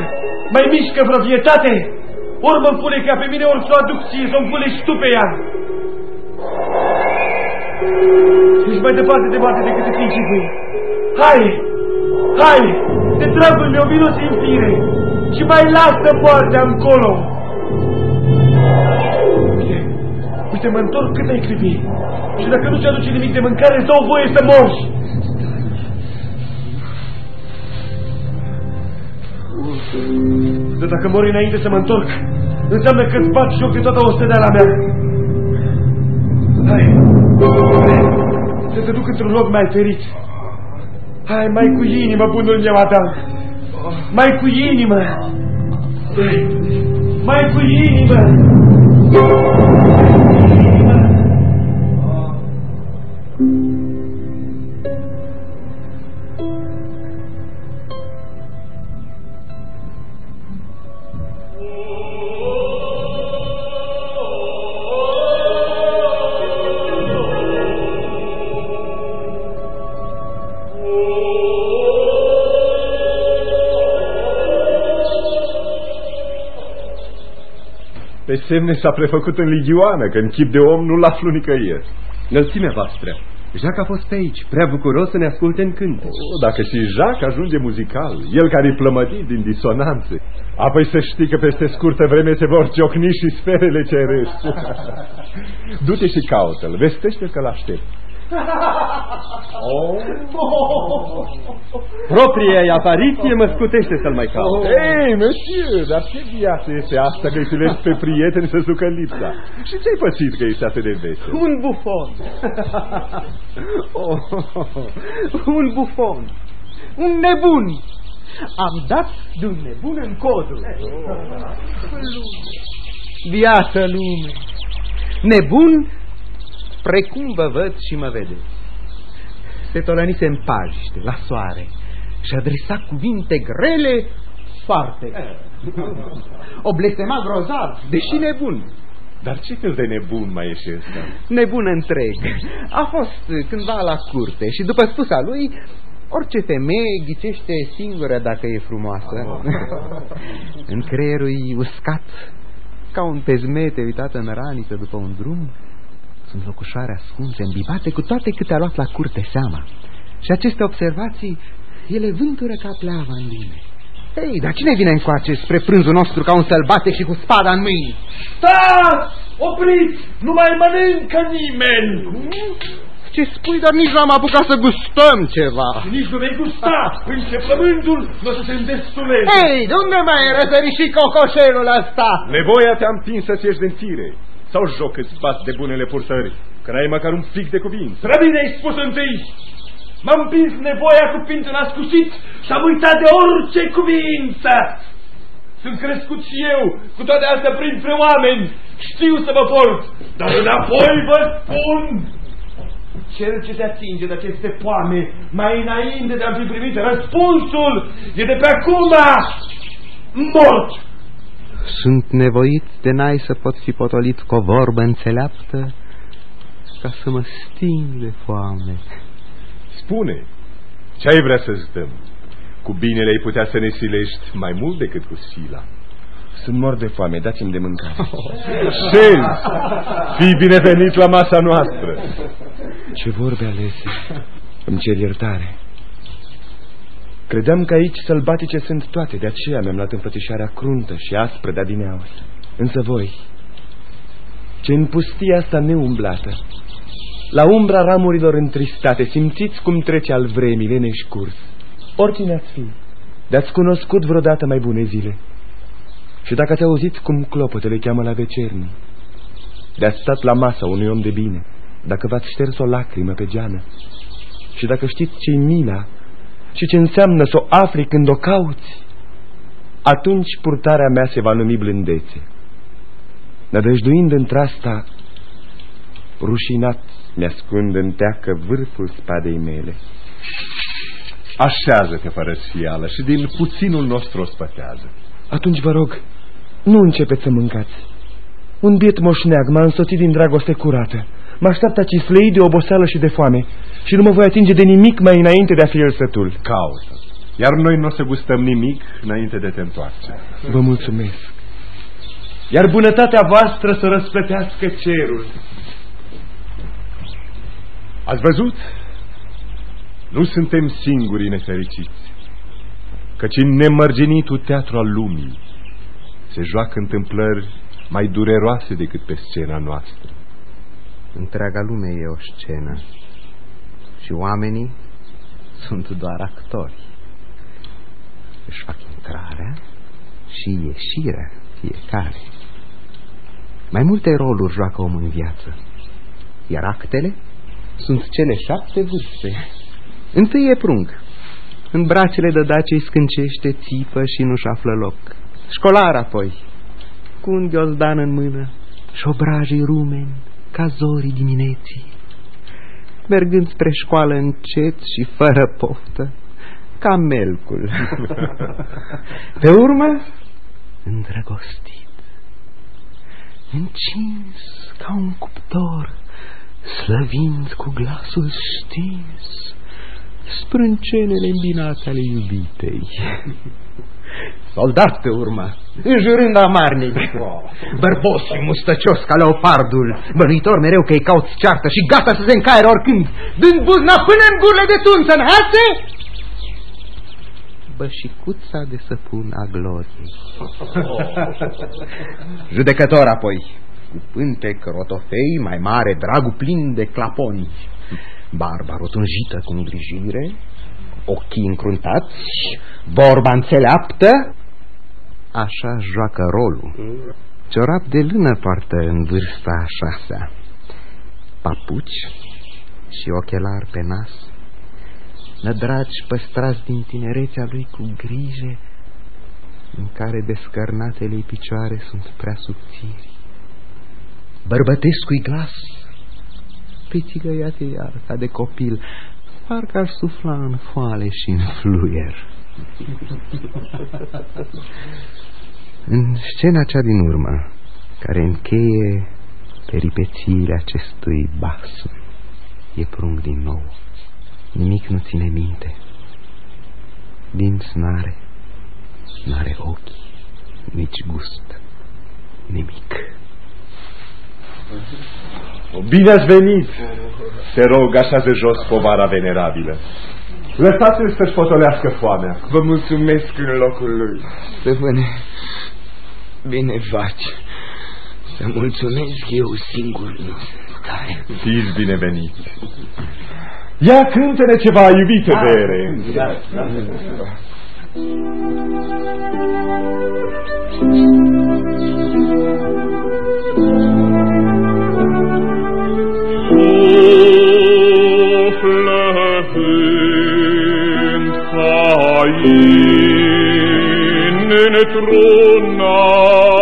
mai mișcă vreo vietate, ori mă pune ca pe mine, ori să o aduc ție, să-mi punești tu pe ea. Ești mai departe de moarte decât îți închipui. Hai! Hai! De dragul meu, vino în fire și mai lasă moartea încolo! Uite, uite, mă întorc cât ai clipi. Și dacă nu-ți aduce nimic de mâncare, îți dau voie să morți. Dar dacă mori înainte să mă întorc, înseamnă că îți fac joc de toată ostedeala mea. Hai, hai, să te duc într-un loc mai ferit. Hai, mai cu inimă, bunul meu Adam. Mai cu inimă. Hai, mai cu inimă. Semne s-a prefăcut în ligioană, că în chip de om nu-l aflu nicăieri. Înălțimea voastră, Jacques a fost pe aici, prea bucuros să ne asculte în cânt. Oh, dacă și Jacques ajunge muzical, el care-i plămădit din disonanțe, apoi să știi că peste scurtă vreme se vor ciocni și sferele cerești. Du-te și caută-l, vestește că l-aștept. Oh. Propria ei apariție mă scutește să-l mai caut. Oh. Ei, monsieur, dar ce viață este asta că îi silezi pe prieteni să sucă lipsa? Și ce-ai pățit că ești atât de vesel? Un bufon. oh, un bufon. Un nebun. Am dat de un nebun în codru. Viață lume. Nebun precum vă văd și mă vedeți. Se tolănise în pajiște, la soare, și adresa cuvinte grele foarte. O blestema grozav, deși nebun. Dar ce fel de nebun mai ești ăsta? Nebun întreg. A fost cândva la curte și după spusa lui, orice femeie ghicește singură dacă e frumoasă. în creierul uscat, ca un pezmete uitat în raniță după un drum, sunt locușoare ascunse, îmbibate cu toate câte a luat la curte seama. Și aceste observații, ele vântură ca pleava în lume. Ei, dar cine vine încoace spre prânzul nostru ca un sălbatec și cu spada în mâini? Stați! Opriți! Nu mai mănâncă nimeni! Ce spui, dar nici n-am apucat să gustăm ceva. Nici nu vei gusta. Începământul nu o să se îndestuleze. Hei, de unde mai ai răsărit și cocoșelul ăsta? Nevoia te-a împins să-ți ieși din tire. Sau joc îți bați de bunele purtări, că n-ai măcar un pic de cuvință. Prea bine ai spus întâi. M-am împins nevoia cu pintul ascuțit și am uitat de orice cuvință. Sunt crescut și eu, cu toate astea printre oameni. Știu să mă port, dar înapoi vă spun... Cel ce te atinge de aceste poame, mai înainte de a fi primit răspunsul, e de pe acum mort. Sunt nevoit de n-ai să pot fi potolit cu o vorbă înțeleaptă ca să mă sting de foame. Spune, ce ai vrea să-ți dăm? Cu binele ai putea să ne silești mai mult decât cu sila. Sunt mor de foame, dați-mi de mâncare. Șezi, fii binevenit la masa noastră. Ce vorbe alese. Îmi cer iertare. Credeam că aici sălbatice sunt toate, de aceea mi-am luat înfățișarea cruntă și aspră de adineauri. Însă voi, ce în pustia asta neumblată, la umbra ramurilor întristate, simțiți cum trece al vremii leneș curs. Oricine ați fi, de-ați cunoscut vreodată mai bune zile. Și dacă ați auzit cum clopotele cheamă la vecernii, de-ați stat la masă unui om de bine, dacă v-ați șters o lacrimă pe geană, și dacă știți ce-i mila și ce înseamnă să o afli când o cauți, atunci purtarea mea se va numi blândețe. Nădăjduind într-asta, rușinat mi-ascund în teacă vârful spadei mele. Așează-te fără sfială și din puținul nostru o spătează. Atunci vă rog, nu începeți să mâncați. Un biet moșneag m-a însoțit din dragoste curată. Mă așteaptă cislei de oboseală și de foame și nu mă voi atinge de nimic mai înainte de a fi el sătul. Caută. Iar noi nu o să gustăm nimic înainte de te întoarce. Vă mulțumesc. Iar bunătatea voastră să răsplătească cerul. Ați văzut? Nu suntem singuri nefericiți, căci în nemărginitul teatru al lumii se joacă întâmplări mai dureroase decât pe scena noastră. Întreaga lume e o scenă și oamenii sunt doar actori. Își fac intrarea și ieșirea fiecare. Mai multe roluri joacă omul în viață, iar actele sunt cele șapte vârste. Întâi e prung. În bracele de dace scâncește, țipă și nu-și află loc. Școlar apoi, cu un ghiozdan în mână și obrajii rumeni ca zorii dimineții. Mergând spre școală încet și fără poftă, ca melcul. Pe urmă, îndrăgostit, încins ca un cuptor, slăvind cu glasul stins sprâncenele îmbinate ale iubitei. Soldat pe urmă, înjurând amarnic, bărbos și mustăcios ca leopardul, bănuitor mereu că îi cauți ceartă și gata să se încaire oricând, dând buzna până în gurile de tunță în hase, bășicuța de săpun a gloriei. Judecător apoi, cu pântec rotofei, mai mare, dragul plin de claponi, barba rotunjită cu îngrijire, ochii încruntați, vorba înțeleaptă, așa joacă rolul. Ciorap de lână poartă în vârsta a șasea, papuci și ochelari pe nas, nădragi păstrați din tinerețea lui cu grijă, în care descărnatele picioare sunt prea subțiri. Bărbătescu-i glas, pețigăiate iar ca de copil, parcă ar sufla în foale și în fluier. În scena cea din urmă, care încheie peripețiile acestui bas, e prung din nou. Nimic nu ține minte. Din n-are, n-are ochi, nici gust, nimic. Bine ați venit! Te rog, așează jos povara venerabilă. Lăsați-l să-și potolească foamea. Vă mulțumesc în locul lui. Stăpâne, bine faci. Să mulțumesc eu singur nu sunt stare. Fiți binevenit. Ia cântă-ne ceva, iubite vere. Da, da. Suflătând in ne trona.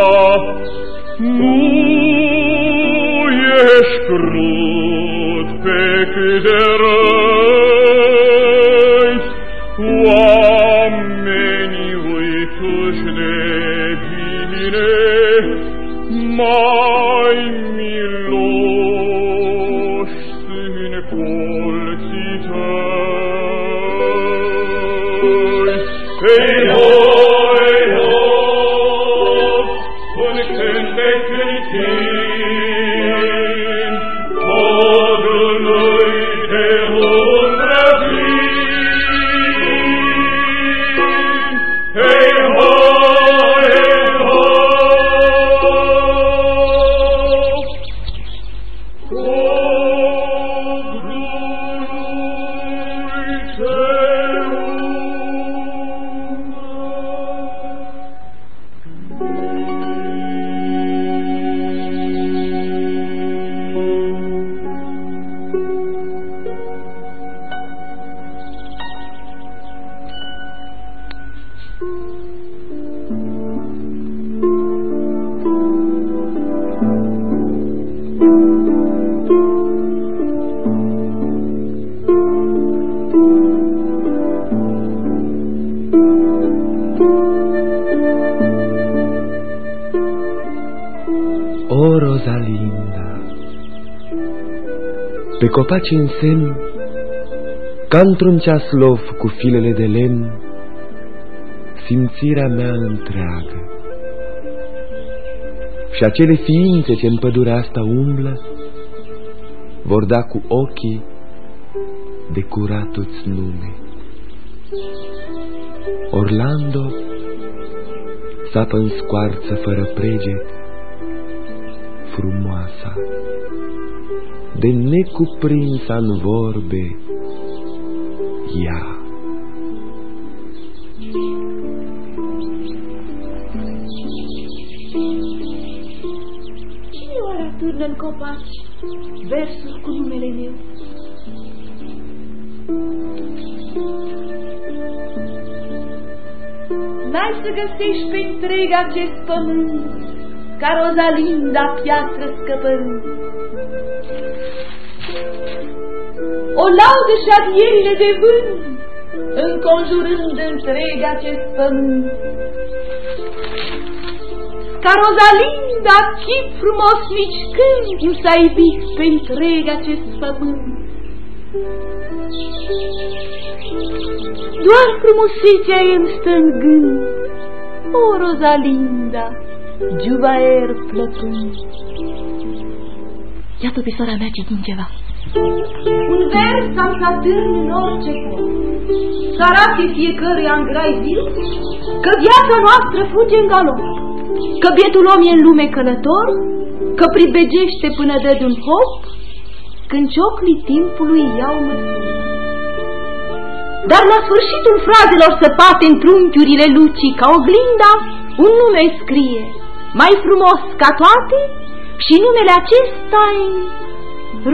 Pe copaci în semn, ca într-un ceaslov cu filele de lemn, simțirea mea întreagă. Și acele ființe ce în pădurea asta umblă, vor da cu ochii de curatul-ți nume. Orlando sapă în scoarță fără preget, frumoasa, de necuprinsa în vorbe, ea. Cine oare atârnă în copaci versuri cu numele meu? N-ai să găsești pe întreg acest pământ ca Rosalinda piatră scăpărând. O laudă și adierile de vânt, înconjurând întreg acest pământ. Ca Rosalinda, chip frumos nici când nu s-a iubit pe întreg acest pământ. Doar frumusețea ei îmi stă în gând, o Rosalinda, juvaer plătând. Iată pe sora mea citind ceva. Un vers am să atârn în orice pot, să arate fiecăruia în grai zil că viața noastră fuge în galop, că bietul om e în lume călător, că pribegește până dă de un hop, când cioclii timpului iau măsură. Dar la sfârșitul frazelor săpate în trunchiurile lucii ca oglinda, un nume scrie, mai frumos ca toate, și numele acesta e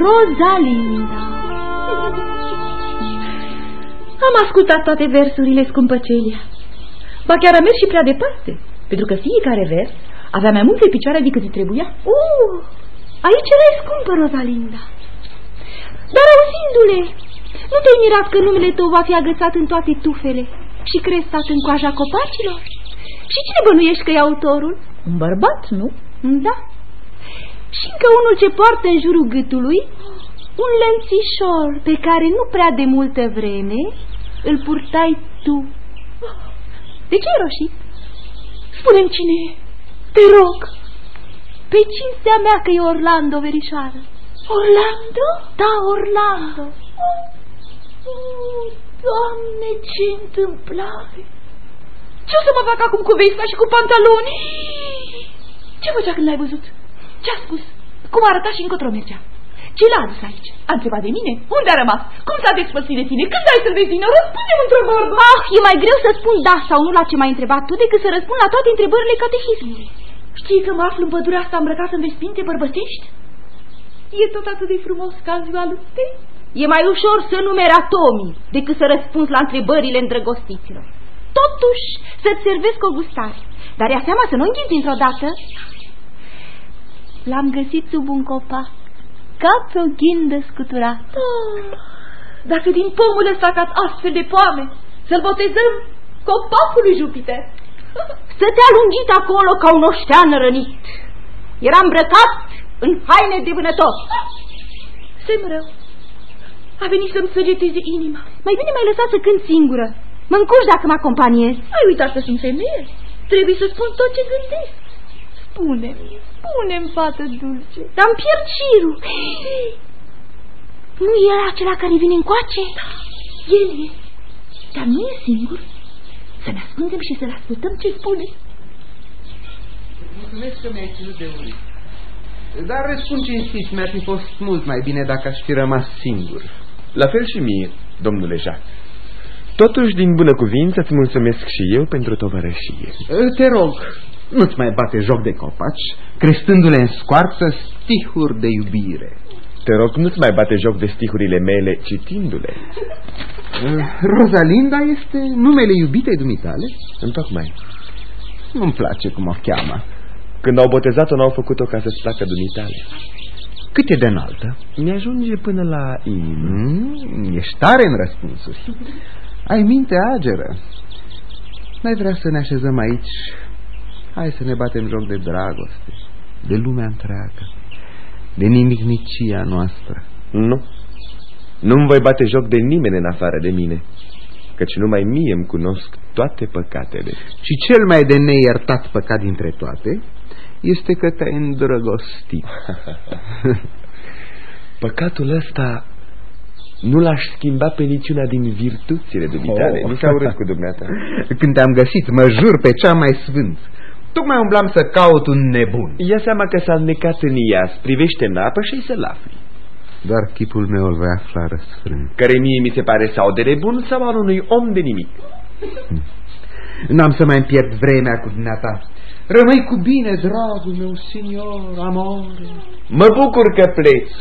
Rosalinda. Am ascultat toate versurile, scumpă Celia. Ba chiar am mers și prea departe, pentru că fiecare vers avea mai multe picioare decât îi trebuia. Uh, aici erai scumpă, Rosalinda. Dar auzindu-le, nu te-ai mirat că numele tău va fi agățat în toate tufele și crestat în coaja copacilor? Și cine bănuiești că e autorul? Un bărbat, nu? Da. Și încă unul ce poartă în jurul gâtului un lănțișor pe care nu prea de multă vreme îl purtai tu. De ce ai roșit? Spune-mi cine e. Te rog. Pe cinstea mea că e Orlando, verișoară. Orlando? Da, Orlando. Oh, Doamne, ce întâmplare! Ce o să mă fac acum cu vesta și cu pantaloni? Ce făcea când l-ai văzut? Ce-a spus? Cum arăta și încotro mergea? Ce l-a adus aici? A întrebat de mine? Unde a rămas? Cum s-a despărțit de tine? Când ai să-l vezi din nou? Răspunde-mi într-o vorbă! Ah, e mai greu să spun da sau nu la ce m-ai întrebat tu decât să răspund la toate întrebările catehismului. Știi că mă aflu în pădurea asta îmbrăcat în vespinte bărbătești? E tot atât de frumos ca în ziua luptei? E mai ușor să numeri atomii decât să răspunzi la întrebările îndrăgostiților. Totuși, să-ți servesc o gustare. Dar ia seama să nu înghiți dintr-o dată. L-am găsit sub un copac, ca pe o ghindă scuturată. Oh, dacă din pomul ăsta cad astfel de poame, să-l botezăm copacul lui Jupiter. Să te alungit acolo ca un oștean rănit. Era îmbrăcat în haine de vânător. Semn rău. A venit să-mi săgeteze inima. Mai bine mai lăsat să cânt singură. Mă încuși dacă mă acompaniezi. Ai uitat că sunt femeie. Trebuie să spun tot ce gândesc. Spune-mi, spune-mi, fată dulce. Dar-mi pierd șirul. Nu era acela care vine încoace? Da, el e. Dar nu e singur. Să ne ascundem și să-l ascultăm ce spune. Mulțumesc că mi-ai ținut de urit. Dar răspund cinstit, mi-ar fi fost mult mai bine dacă aș fi rămas singur. La fel și mie, domnule Jacques. Totuși, din bună cuvință, îți mulțumesc și eu pentru tovărășie. Te rog, nu-ți mai bate joc de copaci, crestându-le în scoarță stihuri de iubire. Te rog, nu-ți mai bate joc de stihurile mele citindu-le. Rosalinda este numele iubitei dumitale? Întocmai. Nu-mi place cum o cheamă. Când au botezat-o, n-au făcut-o ca să-ți placă dumitale. Cât e de înaltă? Mi-ajunge până la inimă. Mm, ești tare în răspunsuri. Ai minte ageră. Mai vrea să ne așezăm aici. Hai să ne batem joc de dragoste, de lumea întreagă, de nimicnicia noastră. Nu. Nu-mi voi bate joc de nimeni în afară de mine, căci numai mie îmi cunosc toate păcatele. Și cel mai de neiertat păcat dintre toate este că te-ai îndrăgostit. Păcatul ăsta nu l-aș schimba pe niciuna din virtuțile dumitale. Oh. Nu s-a urât cu dumneata. Când te-am găsit, mă jur pe cea mai sfânt. Tocmai umblam să caut un nebun. Ia seama că s-a necat în ias, privește în apă și să-l afli. Doar chipul meu îl voi afla răsfrânt. Care mie mi se pare sau de nebun sau al unui om de nimic. N-am să mai pierd vremea cu dumneata. Rămâi cu bine, dragul meu, signor, amore. Mă bucur că pleci.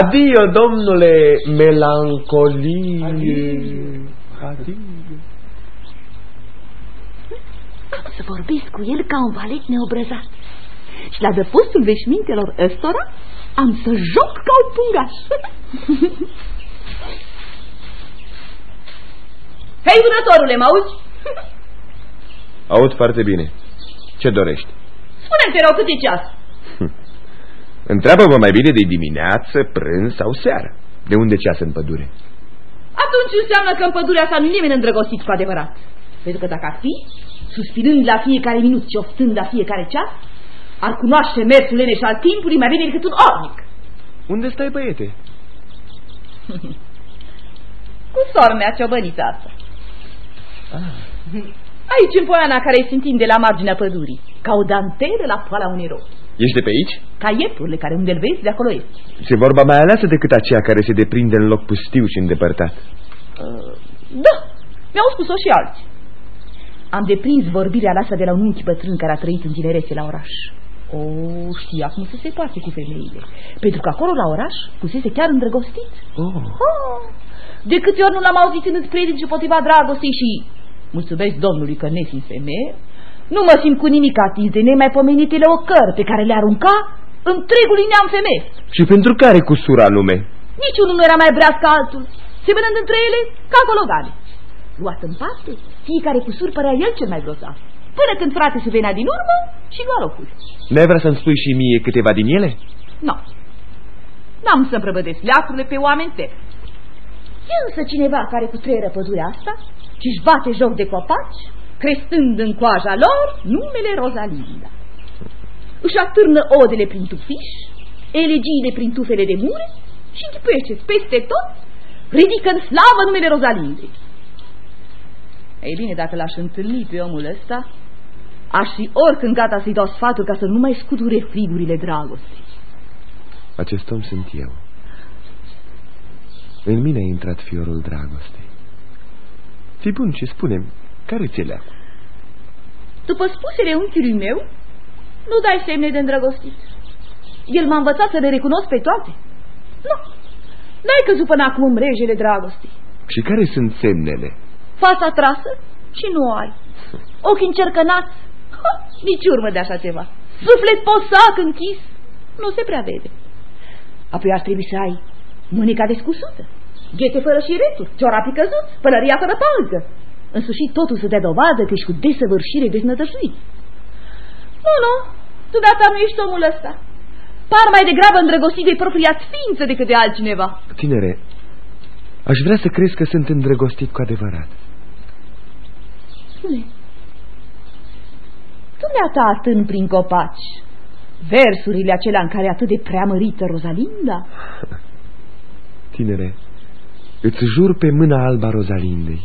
Adio, domnule, melancolie. Adio. Adio. Am să vorbesc cu el ca un valet neobrăzat. Și la dăpostul veșmintelor ăstora am să joc ca un pungaș. Hei, vânătorule, mă auzi? Aud foarte bine. Ce dorești? Spune-mi, te rog, cât e ceas? Întreabă-mă mai bine de dimineață, prânz sau seară. De unde ceas în pădure? Atunci înseamnă că în pădurea asta nu nimeni îndrăgostit cu adevărat. Pentru că dacă ar fi, suspinând la fiecare minut și oftând la fiecare ceas, ar cunoaște mersul leneș al timpului mai bine decât un ornic. Unde stai, băiete? cu sormea ciobănița asta. Ah. Aici, în poiana care se întinde la marginea pădurii, ca o dantelă la poala unei rochi. Ești de pe aici? Ca iepurile care unde îl vezi, de acolo e. Se vorba mai aleasă decât aceea care se deprinde în loc pustiu și îndepărtat. Uh, da, mi-au spus-o și alții. Am deprins vorbirea lasă de la un unchi bătrân care a trăit în tinerețe la oraș. O, știa cum să se poate cu femeile. Pentru că acolo la oraș pusese chiar îndrăgostit. Oh. oh. De câte ori nu l-am auzit în predici împotriva dragostei și mulțumesc Domnului că nefiind femeie, nu mă simt cu nimic atins de nemaipomenitele ocări pe care le arunca întregului neam femeie. Și pentru care cu sura lume? Niciunul nu era mai breaz ca altul, semănând între ele ca gologane. Luat în parte, fiecare cu sur părea el cel mai grozav, până când frate se venea din urmă și lua locul. Nu vrea să-mi spui și mie câteva din ele? Nu. N-am să-mi prăbădesc leacurile pe oameni te. E însă cineva care cu treieră pădurea asta și își bate joc de copaci, crestând în coaja lor numele Rosalinda. Își atârnă odele prin tufiș, elegiile prin tufele de mure și închipuiește peste tot, ridică în slavă numele Rosalindei. Ei bine, dacă l-aș întâlni pe omul ăsta, aș fi oricând gata să-i dau sfatul ca să nu mai scudure frigurile dragostei. Acest om sunt eu. În mine a intrat fiorul dragostei. Fii bun și spune care ți leac? După spusele unchiului meu, nu dai semne de îndrăgostit. El m-a învățat să le recunosc pe toate. Nu, n-ai căzut până acum în mrejele dragostei. Și care sunt semnele? Fața trasă și nu o ai. Ochii încercănați, ha, nici urmă de așa ceva. Suflet posac închis, nu se prea vede. Apoi ar trebui să ai mânica descusută, ghete fără șireturi, ciorapi căzuți, pălăria fără palcă. În sfârșit totul să dea dovadă că ești cu desăvârșire deznădăjduit. Nu, nu, tu data nu ești omul ăsta. Par mai degrabă îndrăgostit de propria ființă decât de altcineva. Tinere, aș vrea să crezi că sunt îndrăgostit cu adevărat. Spune, dumneata atând prin copaci, versurile acelea în care atât de preamărită Rosalinda? Tinere, îți jur pe mâna alba Rosalindei,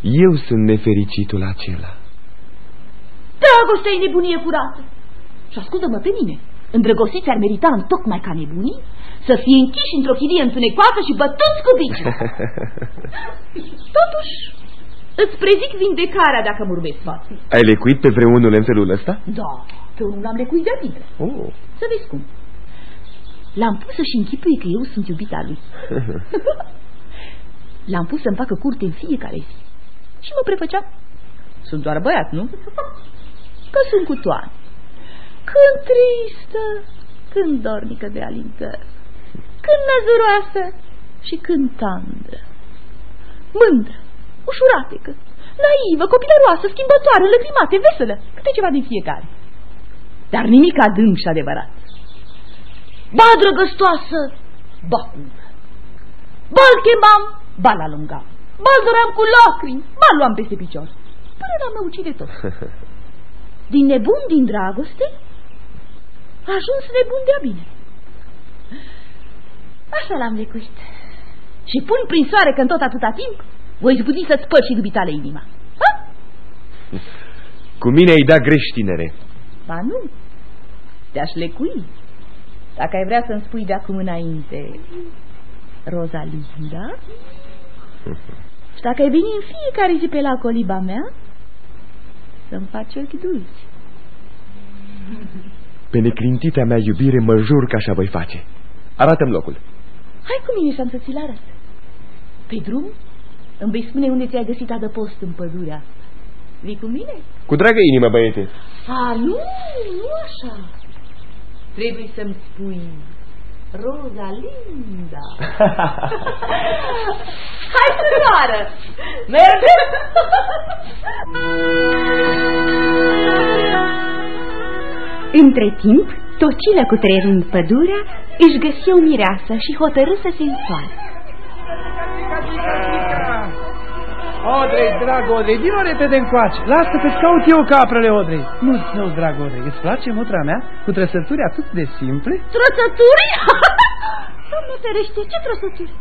eu sunt nefericitul acela. Dragostea e nebunie curată. Și ascultă-mă pe mine, îndrăgostiți ar merita în tocmai ca nebunii să fie închiși într-o chirie întunecoasă și bătuți cu bici. Totuși, îți prezic vindecarea dacă mă urmezi față. Ai lecuit pe vreunul în felul ăsta? Da, pe unul l-am lecuit de bine. Oh. Să vezi cum. L-am pus să-și închipui că eu sunt iubita lui. L-am pus să-mi facă curte în fiecare zi. Și mă prefăceam. Sunt doar băiat, nu? Că sunt cu toate. Când tristă, când dornică de alintări, când năzuroasă și când tandră. Mândră, ușuratecă, naivă, copilăroasă, schimbătoare, lăcrimate, veselă, câte ceva din fiecare. Dar nimic adânc și adevărat. Ba drăgăstoasă, ba cură. Ba-l chemam, ba l-alungam. Ba-l doream cu lacrimi, ba luam peste picior. Până l-am năucit de tot. Din nebun din dragoste, a ajuns nebun de-a bine. Așa l-am lecuit. Și pun prin soare că în tot atâta timp voi putea să-ți spăr și dubitale inima. Ha? Cu mine ai dat greș, tinere. Ba nu, te-aș lecui. Dacă ai vrea să-mi spui de acum înainte, Rosalinda, și dacă ai veni în fiecare zi pe la coliba mea, să-mi faci ochi dulci. Pe neclintitea mea iubire mă jur că așa voi face. Arată-mi locul. Hai cu mine, să-mi să ți-l arăt. Pe drum îmi vei spune unde ți-ai găsit adăpost în pădurea. Vii cu mine? Cu dragă inimă, băiete. A, nu, nu așa. Trebuie să-mi spui Rosalinda. Hai să doară! Mergem? Între timp, tocilă cu trerând pădurea, își găsi o mireasă și hotărâ să se însoare. Odrei, drag Odrei, vino repede încoace. Lasă că-ți caut eu caprele, Odrei. Nu, nu, drag Odrei, îți place mutra mea cu trăsături atât de simple? Trăsături? Doamne ferește, ce trăsături?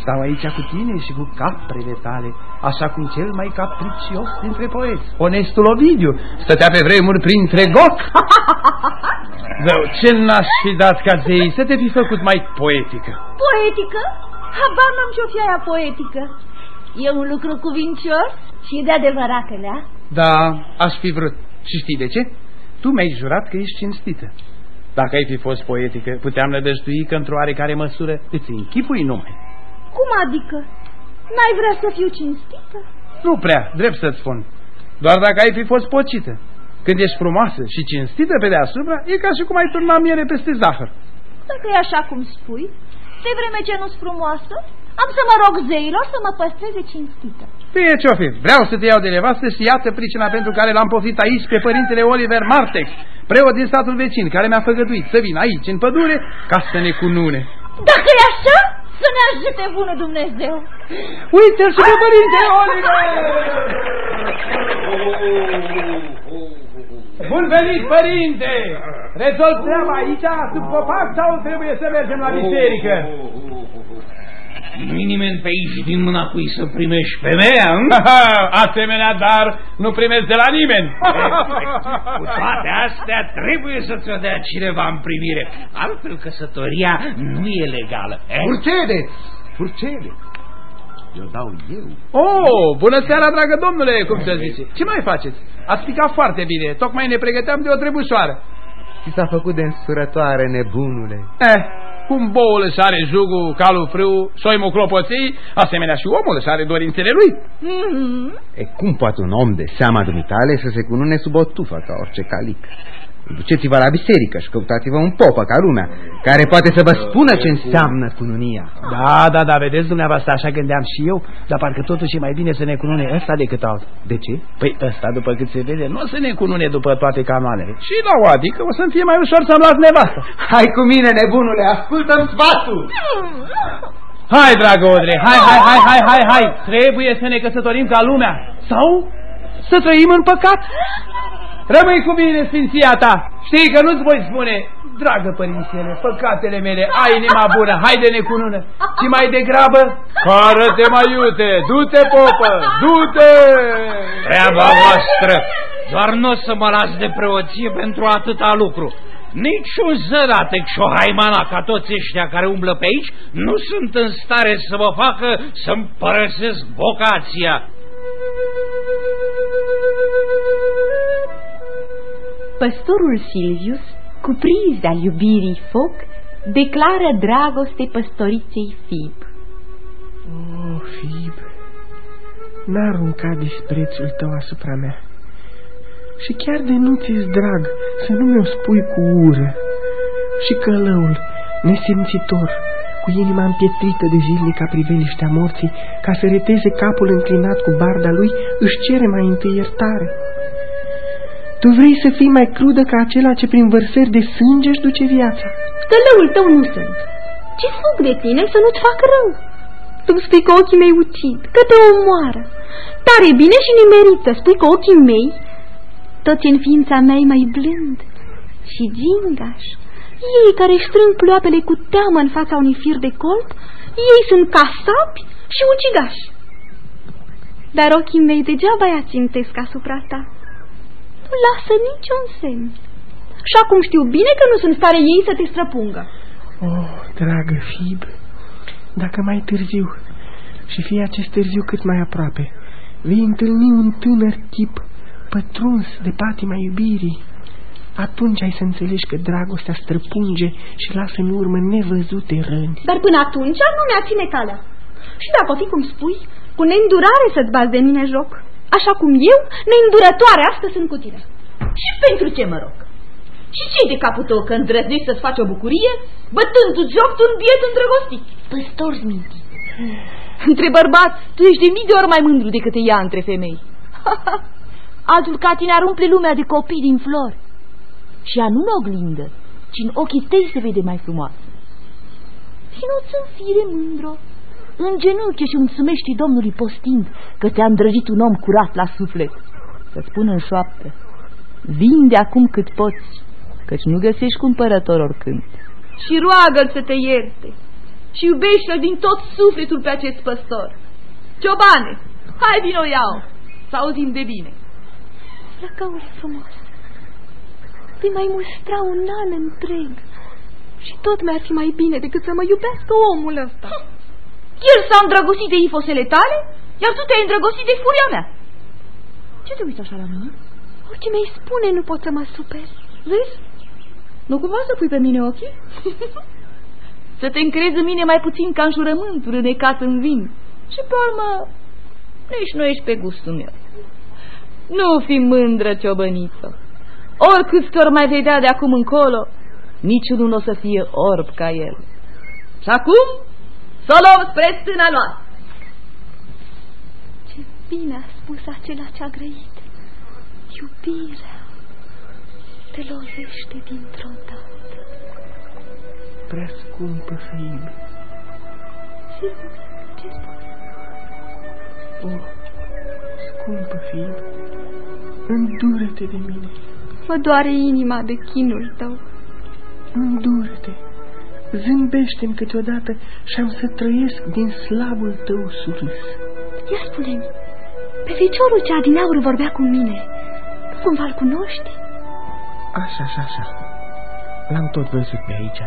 Stau aici cu tine și cu caprele tale, așa cum cel mai capricios dintre poeți, onestul Ovidiu, stătea pe vremuri printre goc. Zău, ce n-aș fi dat ca zei să te fi făcut mai poetică. Poetică? Habar n-am ce-o fi aia poetică. E un lucru cuvincios și de adevăratele, Da, aș fi vrut. Și știi de ce? Tu mi-ai jurat că ești cinstită. Dacă ai fi fost poetică, puteam nădăjdui că într-o oarecare măsură îți închipui numai. Cum adică? N-ai vrea să fiu cinstită? Nu prea, drept să-ți spun. Doar dacă ai fi fost pocită. Când ești frumoasă și cinstită pe deasupra, e ca și cum ai turna miere peste zahăr. Dacă e așa cum spui, de vreme ce nu-s frumoasă, am să mă rog zeilor să mă păstreze cinstită. Fie ce-o fi, vreau să te iau de nevastă și iată pricina pentru care l-am poftit aici pe părintele Oliver Martex, preot din statul vecin, care mi-a făgăduit să vin aici, în pădure, ca să ne cunune. Dacă e așa, să ne ajute bunul Dumnezeu. Uite-l și pe părinte Oliver! Bun venit, părinte! Rezolv treaba aici, sub copac, sau trebuie să mergem la biserică? Nu-i nimeni pe aici din mâna cui să primești femeia, nu? Asemenea, dar nu primești de la nimeni. Cu toate astea trebuie să ți-o dea cineva în primire. Altfel căsătoria nu e legală. Eh? Furcede! Furcede! Eu dau eu. Oh, bună seara, dragă domnule, cum se zice. Ce mai faceți? Ați picat foarte bine. Tocmai ne pregăteam de o trebușoară. Ți s-a făcut de însurătoare, nebunule. Eh, cum boul își are jugul, calul frâu, soimul clopoței, asemenea și omul își are dorințele lui. Mm -hmm. E cum poate un om de seama dumitale să se cunune sub o tufă ca orice calic? Duceți-vă la biserică și căutați-vă un popă ca lumea, care poate să vă spună ce înseamnă cununia. Da, da, da, vedeți dumneavoastră, așa gândeam și eu, dar parcă totuși e mai bine să ne cunune ăsta decât alt. De ce? Păi ăsta, după cât se vede, nu o să ne cunune după toate canoanele. Și la o adică o să-mi fie mai ușor să-mi las nevastă. Hai cu mine, nebunule, ascultă-mi sfatul! Hai, dragă Odre, hai, hai, hai, hai, hai, hai, trebuie să ne căsătorim ca lumea, sau să trăim în păcat. Rămâi cu mine, sfinția ta. Știi că nu-ți voi spune, dragă părintele, păcatele mele, ai inima bună, haide-ne cu nună. Ci mai degrabă, cară-te mai iute, du-te, popă, du-te! Treaba voastră, doar nu o să mă las de preoție pentru atâta lucru. Niciun zăratec și o haimana ca toți ăștia care umblă pe aici nu sunt în stare să mă facă să-mi părăsesc vocația. Păstorul Silvius, cuprins de-al iubirii foc, declară dragoste păstoriței Fib. O, oh, Fib, n-arunca disprețul tău asupra mea. Și chiar de nu ți drag să nu mi-o spui cu ură. Și călăul, nesimțitor, cu inima împietrită de zilnica priveliștea morții, ca să reteze capul înclinat cu barda lui, își cere mai întâi iertare. Tu vrei să fii mai crudă ca acela ce prin vărsări de sânge își duce viața. Călăul tău nu sunt. Ce fug de tine să nu-ți fac rău? Tu spui că ochii mei ucid, că te omoară. Tare bine și nimerit să spui că ochii mei, toți în ființa mea mai blând și gingaș. Ei care strâng ploapele cu teamă în fața unui fir de colt, ei sunt casapi și ucigași. Dar ochii mei degeaba ia țintesc asupra ta nu lasă niciun semn. Și acum știu bine că nu sunt stare ei să te străpungă. Oh, dragă Fib, dacă mai târziu, și fie acest târziu cât mai aproape, vei întâlni un tânăr tip pătruns de patima iubirii, atunci ai să înțelegi că dragostea străpunge și lasă în urmă nevăzute răni. Dar până atunci nu mi-a ține calea. Și dacă o fi cum spui, cu neîndurare să-ți bați de mine joc așa cum eu, neîndurătoare, asta sunt cu tine. Și pentru ce mă rog? Și ce de capul tău că îndrăznești să-ți faci o bucurie, bătându-ți joc un biet îndrăgostit? Păstor minti. Între bărbați, tu ești de mii de ori mai mândru decât ea între femei. Altul ca tine ar umple lumea de copii din flori. Și ea nu în oglindă, ci în ochii tăi se vede mai frumoasă. Și nu-ți fire mândro în genunchi și mulțumești Domnului postind că te-a îndrăgit un om curat la suflet. Să spun în șoaptă, vinde acum cât poți, căci nu găsești cumpărător oricând. Și roagă-l să te ierte și iubește-l din tot sufletul pe acest păstor. Ciobane, hai vino iau, să auzim de bine. Flăcăule frumos, te mai mustra un an întreg și tot mi-ar fi mai bine decât să mă iubească omul ăsta. El s-a îndrăgostit de ifosele tale, iar tu te-ai îndrăgostit de furia mea. Ce te uiți așa la mine? Orice mi-ai spune nu pot să mă super. Vezi? Nu cumva să pui pe mine ochii? să te încrezi în mine mai puțin ca în jurământul înecat în vin. Și pe urmă, nici nu ești pe gustul meu. Nu fi mândră, ciobăniță. Oricât ori mai vedea de acum încolo, niciunul nu o să fie orb ca el. Și acum să o luăm spre stâna noastră. Ce bine a spus acela ce-a grăit. Iubirea te lovește dintr-o dată. Prea scumpă fiind. Sigur, ce spui? O, scumpă fiind, îndură-te de mine. Mă doare inima de chinul tău. Îndură-te Zâmbește-mi câteodată și am să trăiesc din slavul tău surâs. Ia spune-mi, pe ficiorul cea din aur vorbea cu mine. Nu cumva îl cunoști? Așa, așa, așa. L-am tot văzut pe aici.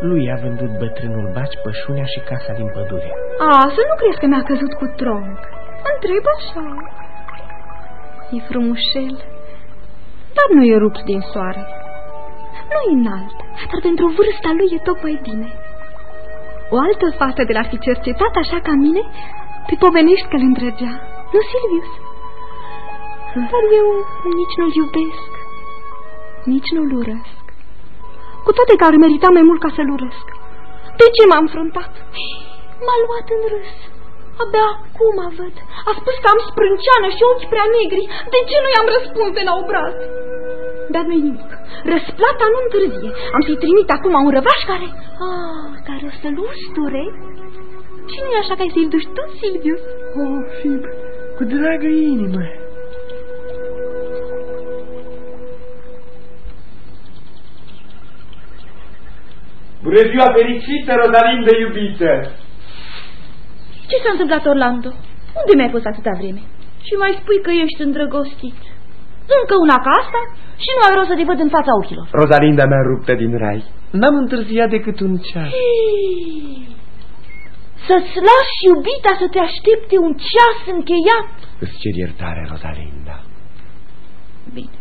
Lui a vândut bătrânul baci pășunea și casa din pădure. A, să nu crezi că mi-a căzut cu tronc. Întreb așa. E frumușel, dar nu e rupt din soare. Nu e înalt, dar pentru vârsta lui e tocmai bine. O altă fată de la fi cercetat așa ca mine, te pomenești că le îndrăgea. Nu, Silvius? Dar eu nici nu-l iubesc, nici nu-l urăsc. Cu toate că ar merita mai mult ca să-l urăsc. De ce m-am fruntat? M-a luat în râs. Abia acum văd. A spus că am sprânceană și ochi prea negri. De ce nu i-am răspuns de la obraz? Dar nu-i nimic. Răsplata nu întârzie. Am să-i trimit acum un răvaș care... Ah, care o să-l usture. Și nu-i așa că ai să-i duci tu, Silvius? Oh, Fib, cu dragă inimă. Bună ziua fericită, Rosalinde iubită! Ce s-a întâmplat, Orlando? Unde mi-ai fost atâta vreme? Și mai spui că ești îndrăgostit. Încă una ca asta și nu ai rost să te văd în fața ochilor. Rosalinda mea ruptă din rai. N-am întârziat decât un ceas. Să-ți lași iubita să te aștepte un ceas încheiat? Îți cer iertare, Rosalinda. Bine.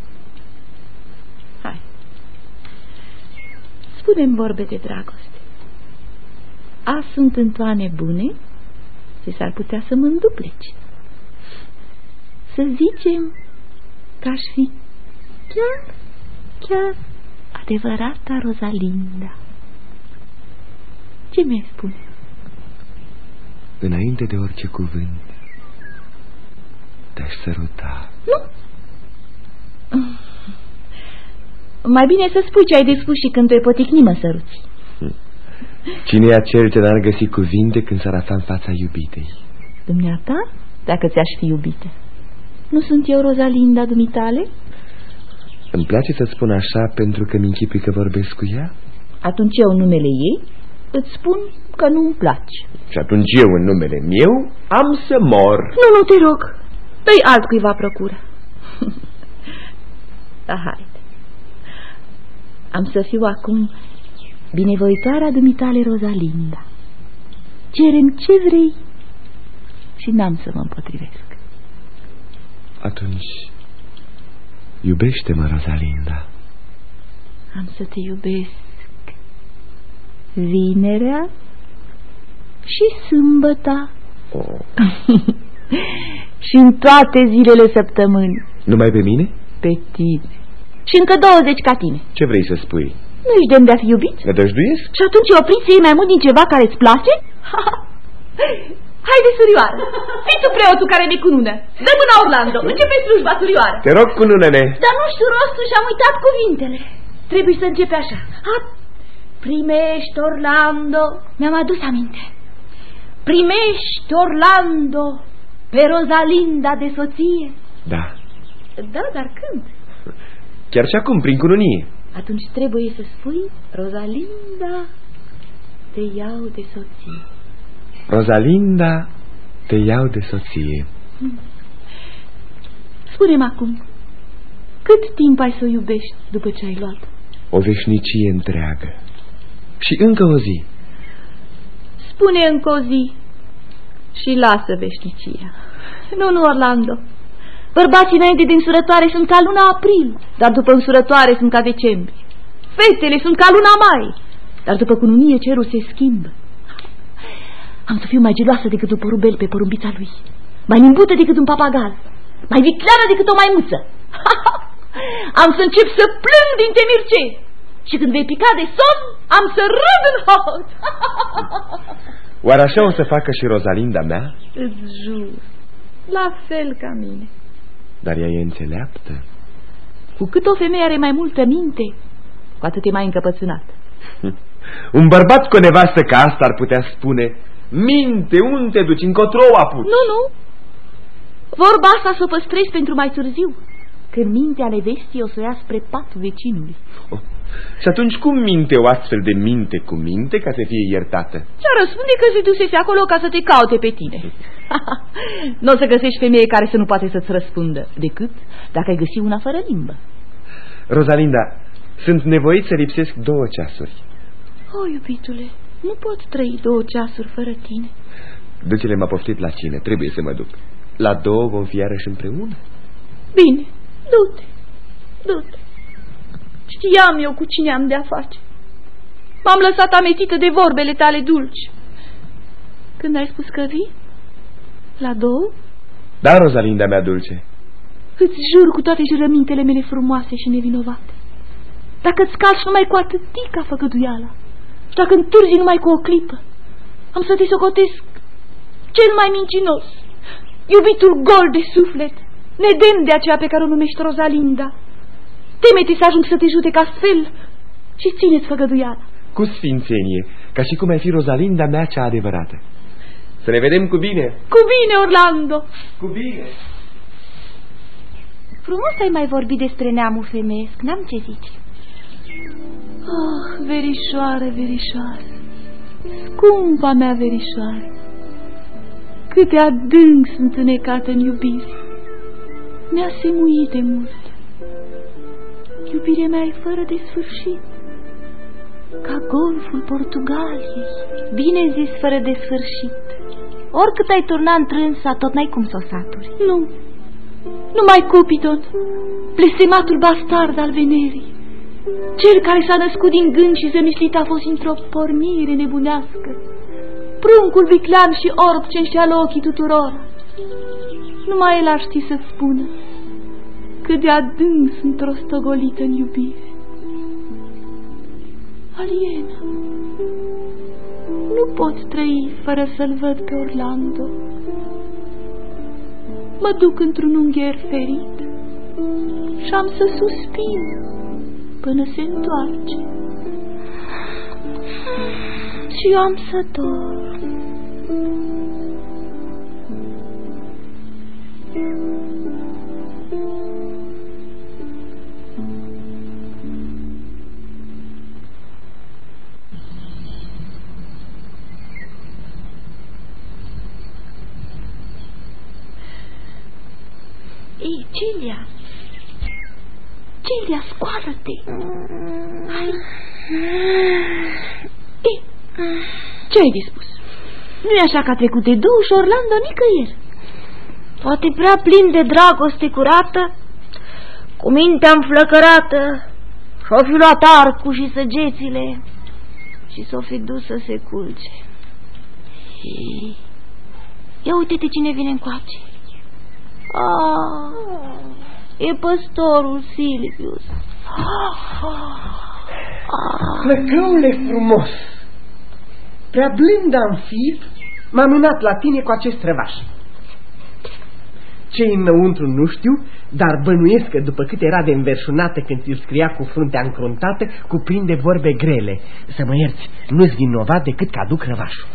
Hai. Spune-mi vorbe de dragoste. A sunt întoane bune și s-ar putea să mă îndupleci. Să zicem că aș fi chiar, chiar adevărata Rosalinda. Ce mi-ai spune? Înainte de orice cuvânt, te-aș săruta. Nu? Mai bine să spui ce ai de spus și când te poticni mă săruți. Cine e acel ce n-ar găsi cuvinte când s-ar afla în fața iubitei? Dumneata, dacă ți-aș fi iubite. Nu sunt eu Rosalinda dumitale? Îmi place să spun așa pentru că mi-închipui că vorbesc cu ea? Atunci eu în numele ei îți spun că nu-mi place. Și atunci eu în numele meu am să mor. Nu, nu, te rog. Dă-i altcuiva procură. da, haide. Am să fiu acum binevoitoarea dumitale Rosalinda. Cerem ce vrei și n-am să mă împotrivesc. Atunci, iubește-mă, Rosalinda. Am să te iubesc vinerea și sâmbăta. Oh. și în toate zilele săptămânii. Numai pe mine? Pe tine. Și încă 20 ca tine. Ce vrei să spui? Nu ești demn de a fi iubit? Nădăjduiesc? Și atunci e oprit să iei mai mult din ceva care îți place? Haide, surioară! Fii tu preotul care mi cunună! Dă mâna, Orlando! Începe slujba, surioară! Te rog, cunună-ne! Dar nu știu rostul și am uitat cuvintele. Trebuie să începe așa. Ha, primești, Orlando! Mi-am adus aminte. Primești, Orlando, pe Rosalinda de soție? Da. Da, dar când? Chiar și acum, prin cununie. Atunci trebuie să spui, Rosalinda, te iau de soție. Rosalinda, te iau de soție. Hmm. Spune-mi acum, cât timp ai să o iubești după ce ai luat? O veșnicie întreagă. Și încă o zi. Spune încă o zi și lasă veșnicia. Nu, nu, Orlando. Bărbații înainte de însurătoare sunt ca luna april, dar după însurătoare sunt ca decembrie. Fetele sunt ca luna mai, dar după cununie cerul se schimbă. Am să fiu mai geloasă decât un porubel pe porumbița lui, mai nimbută decât un papagal, mai vicleană decât o maimuță. am să încep să plâng din temirce și când vei pica de somn, am să râd în hot. Oare așa o să facă și Rosalinda mea? Îți jur, la fel ca mine. Dar ea e înțeleaptă. Cu cât o femeie are mai multă minte, cu atât e mai încăpățânat. Un bărbat cu o nevastă ca asta ar putea spune Minte, unde te duci, încotro o apuci Nu, nu Vorba asta să o păstrezi pentru mai târziu Când mintea nevestii o să ia spre patul vecinului oh, Și atunci cum minte o astfel de minte cu minte ca să fie iertată? Și-a răspunde că se dusese acolo ca să te caute pe tine. nu o să găsești femeie care să nu poate să-ți răspundă, decât dacă ai găsi una fără limbă. Rosalinda, sunt nevoit să lipsesc două ceasuri. O, oh, iubitule, nu pot trăi două ceasuri fără tine. Ducele m-a poftit la cine, trebuie să mă duc. La două vom fi iarăși împreună? Bine, du-te, du-te. Știam eu cu cine am de-a face. M-am lăsat ametită de vorbele tale dulci. Când ai spus că vii? La două? Da, Rosalinda mea dulce. Îți jur cu toate jurămintele mele frumoase și nevinovate. Dacă îți calci numai cu atâtica făgăduiala și dacă întârzi numai cu o clipă, am să te socotesc cel mai mincinos, iubitul gol de suflet, nedemn de aceea pe care o numești Rosalinda. Teme-te să ajung să te judec astfel și țineți făgăduiala. Cu sfințenie, ca și cum ai fi Rosalinda mea cea adevărată. Să ne vedem cu bine. Cu bine, Orlando. Cu bine. Frumos ai mai vorbit despre neamul femeesc, n-am ce zici. Oh, verișoară, verișoară, scumpa mea verișoară, cât de adânc sunt înecată în iubire. Mi-a semuit de mult. Iubirea mea e fără de sfârșit, ca golful Portugaliei. Bine zis, fără de sfârșit. Oricât ai turna întrânsa, tot n-ai cum să o saturi. Nu, numai Cupidon, blestematul bastard al Venerii, cel care s-a născut din gând și zămislit a fost într-o pornire nebunească, pruncul viclean și orb ce înșeală ochii tuturor. Numai el ar ști să spună cât de adânc sunt rostogolită în iubire. Aliena, nu pot trăi fără să-l văd pe Orlando. Mă duc într-un ungher ferit și am să suspin până se întoarce. Și eu am să dorm. Ei, Celia! Celia, scoală-te! Hai! Ei, ce ai dispus? nu e așa că a trecut de două și Orlando nicăieri. Poate prea plin de dragoste curată, cu mintea înflăcărată, și-o fi luat arcul și săgețile și s-o fi dus să se culce. Ei, ia uite-te cine vine încoace. Ah, e păstorul Silvius. Plăcăule frumos, prea blând am fi, m-am unat la tine cu acest răvaș. ce înăuntru nu știu, dar bănuiesc că după cât era de înverșunată când ți scria cu fruntea încruntată, cuprinde vorbe grele. Să mă ierți, nu-ți vinovat decât că aduc răvașul.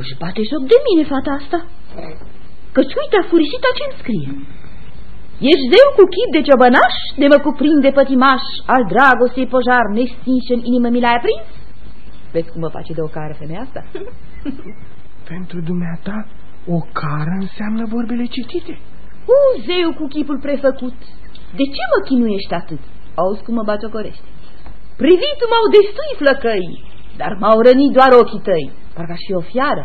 Își bate joc de mine fata asta. Căci uite a furisita ce-mi scrie. Ești zeu cu chip de ciobănaș, de mă cuprinde pătimaș, al dragostei pojar nestinși în inimă mi l-ai aprins? Vezi cum mă face de o care femeia asta? Pentru dumneata, o cară înseamnă vorbele citite. U, zeu cu chipul prefăcut, de ce mă chinuiești atât? Auzi cum mă bagiocorești. Privitul m-au destui flăcăi, dar m-au rănit doar ochii tăi, parcă și o fiară.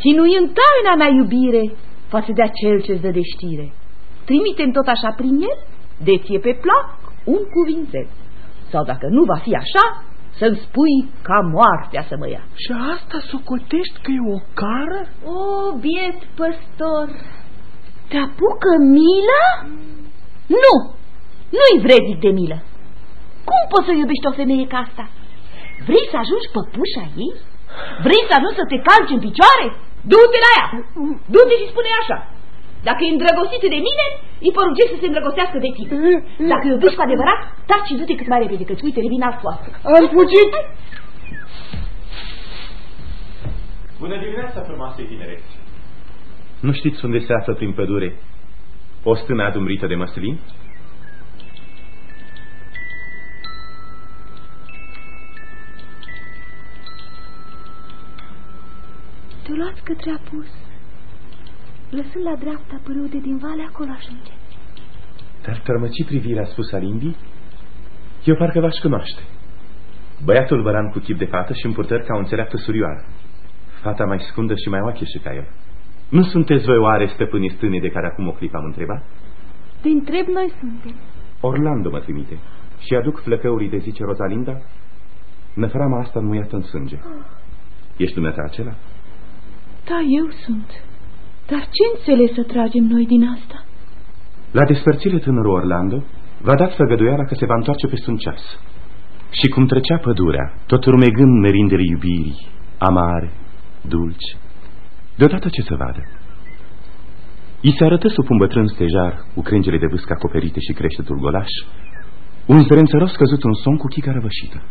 Ținui în taina mea iubire față de acel ce-ți dă de știre. Trimitem tot așa prin el, de ție pe plac un cuvințel. Sau dacă nu va fi așa, să-mi spui ca moartea să mă ia. Și asta socotești că e o cară? O, biet păstor, te apucă milă? Nu, nu-i vredic de milă. Cum poți să iubești o femeie ca asta? Vrei să ajungi păpușa ei? Vrei să ajungi să te calci în picioare? Du-te la ea! Du-te și spune așa. Dacă e îndrăgostită de mine, îi poruncesc să se îndrăgostească de tine. Dacă iubești cu adevărat, taci și du-te cât mai repede, căci uite, revin alt foasă. Am fugit! Bună dimineața, frumoase tinereți! Nu știți unde se află prin pădure o stână adumbrită de măslin? Te luați către apus, lăsând la dreapta părâude din valea acolo ajunge. Dar tărmăci privirea spusă limbii, eu parcă v-aș cunoaște. Băiatul văran cu chip de fată și împurtări ca o înțeleaptă surioară. Fata mai scundă și mai oache și ca el. Nu sunteți voi oare stăpânii stânii de care acum o clip am întrebat? Te întreb, noi suntem. Orlando mă trimite și aduc flăcăurii de zice Rosalinda, năframa asta înmuiată în sânge. Ești dumneata acela? Da, eu sunt. Dar ce înțeles să tragem noi din asta? La despărțire tânărul Orlando v-a dat făgăduiala că se va întoarce peste un ceas. Și cum trecea pădurea, tot urmegând merindele iubirii, amare, dulce, deodată ce să vadă? I se arătă sub un bătrân stejar, cu crengele de vâscă acoperite și creștetul golaș, un zrențăros căzut în somn cu chica răvășită.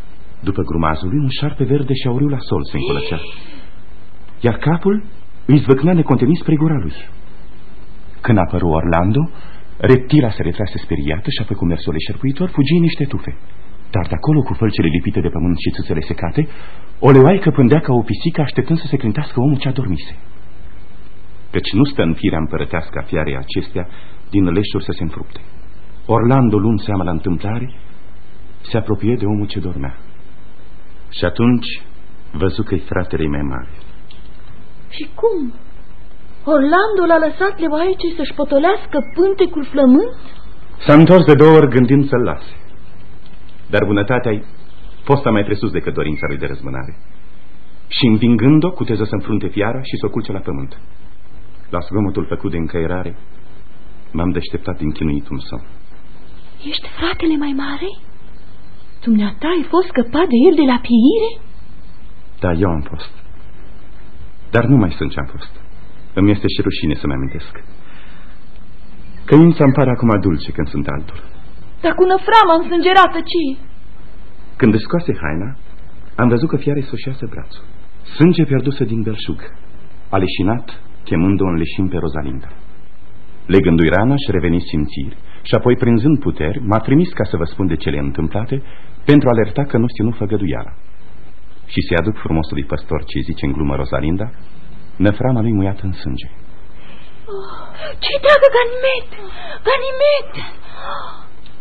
După grumazul lui, un șarpe verde și auriu la sol se încolăcea. Iar capul îi zvăcnea necontenis spre gura lui. Când apăru Orlando, reptila se retrase speriată și apoi cu mersul șerpuitor fugi niște tufe. Dar de acolo, cu fălcele lipite de pământ și țâțele secate, o leoaică pândea ca o pisică așteptând să se clintească omul ce adormise. Căci nu stă în firea împărătească a fiarei acestea din leșuri să se înfrupte. Orlando, luând seama la întâmplare, se apropie de omul ce dormea. Și atunci văzu că-i fratele mai mare. Și cum? Orlando l-a lăsat leoaice să-și potolească pântecul flământ? S-a întors de două ori gândind să-l lase. Dar bunătatea-i fosta mai presus decât dorința lui de răzmânare. Și învingând-o, cuteză să înfrunte fiara și să o culce la pământ. La zgomotul făcut de încăierare, m-am deșteptat din chinuit un somn. Ești fratele mai mare? Dumneata ai fost scăpat de el de la pieire? Da, eu am fost. Dar nu mai sunt ce am fost. Îmi este și rușine să-mi amintesc. Căința îmi pare acum dulce când sunt altul. Dar cu năframa însângerată ce Când își scoase haina, am văzut că fiare soșeasă brațul. Sânge pierdusă din belșug. A leșinat, chemând-o în leșin pe Rosalinda. Legându-i rana și reveni simțiri și apoi, prinzând puteri, m-a trimis ca să vă spun de cele întâmplate pentru a alerta că nu ținu făgăduiala. Și se aduc frumosului păstor ce zice în glumă Rosalinda, năframa lui muiată în sânge. Oh, ce dragă Ganimet! Ganimet!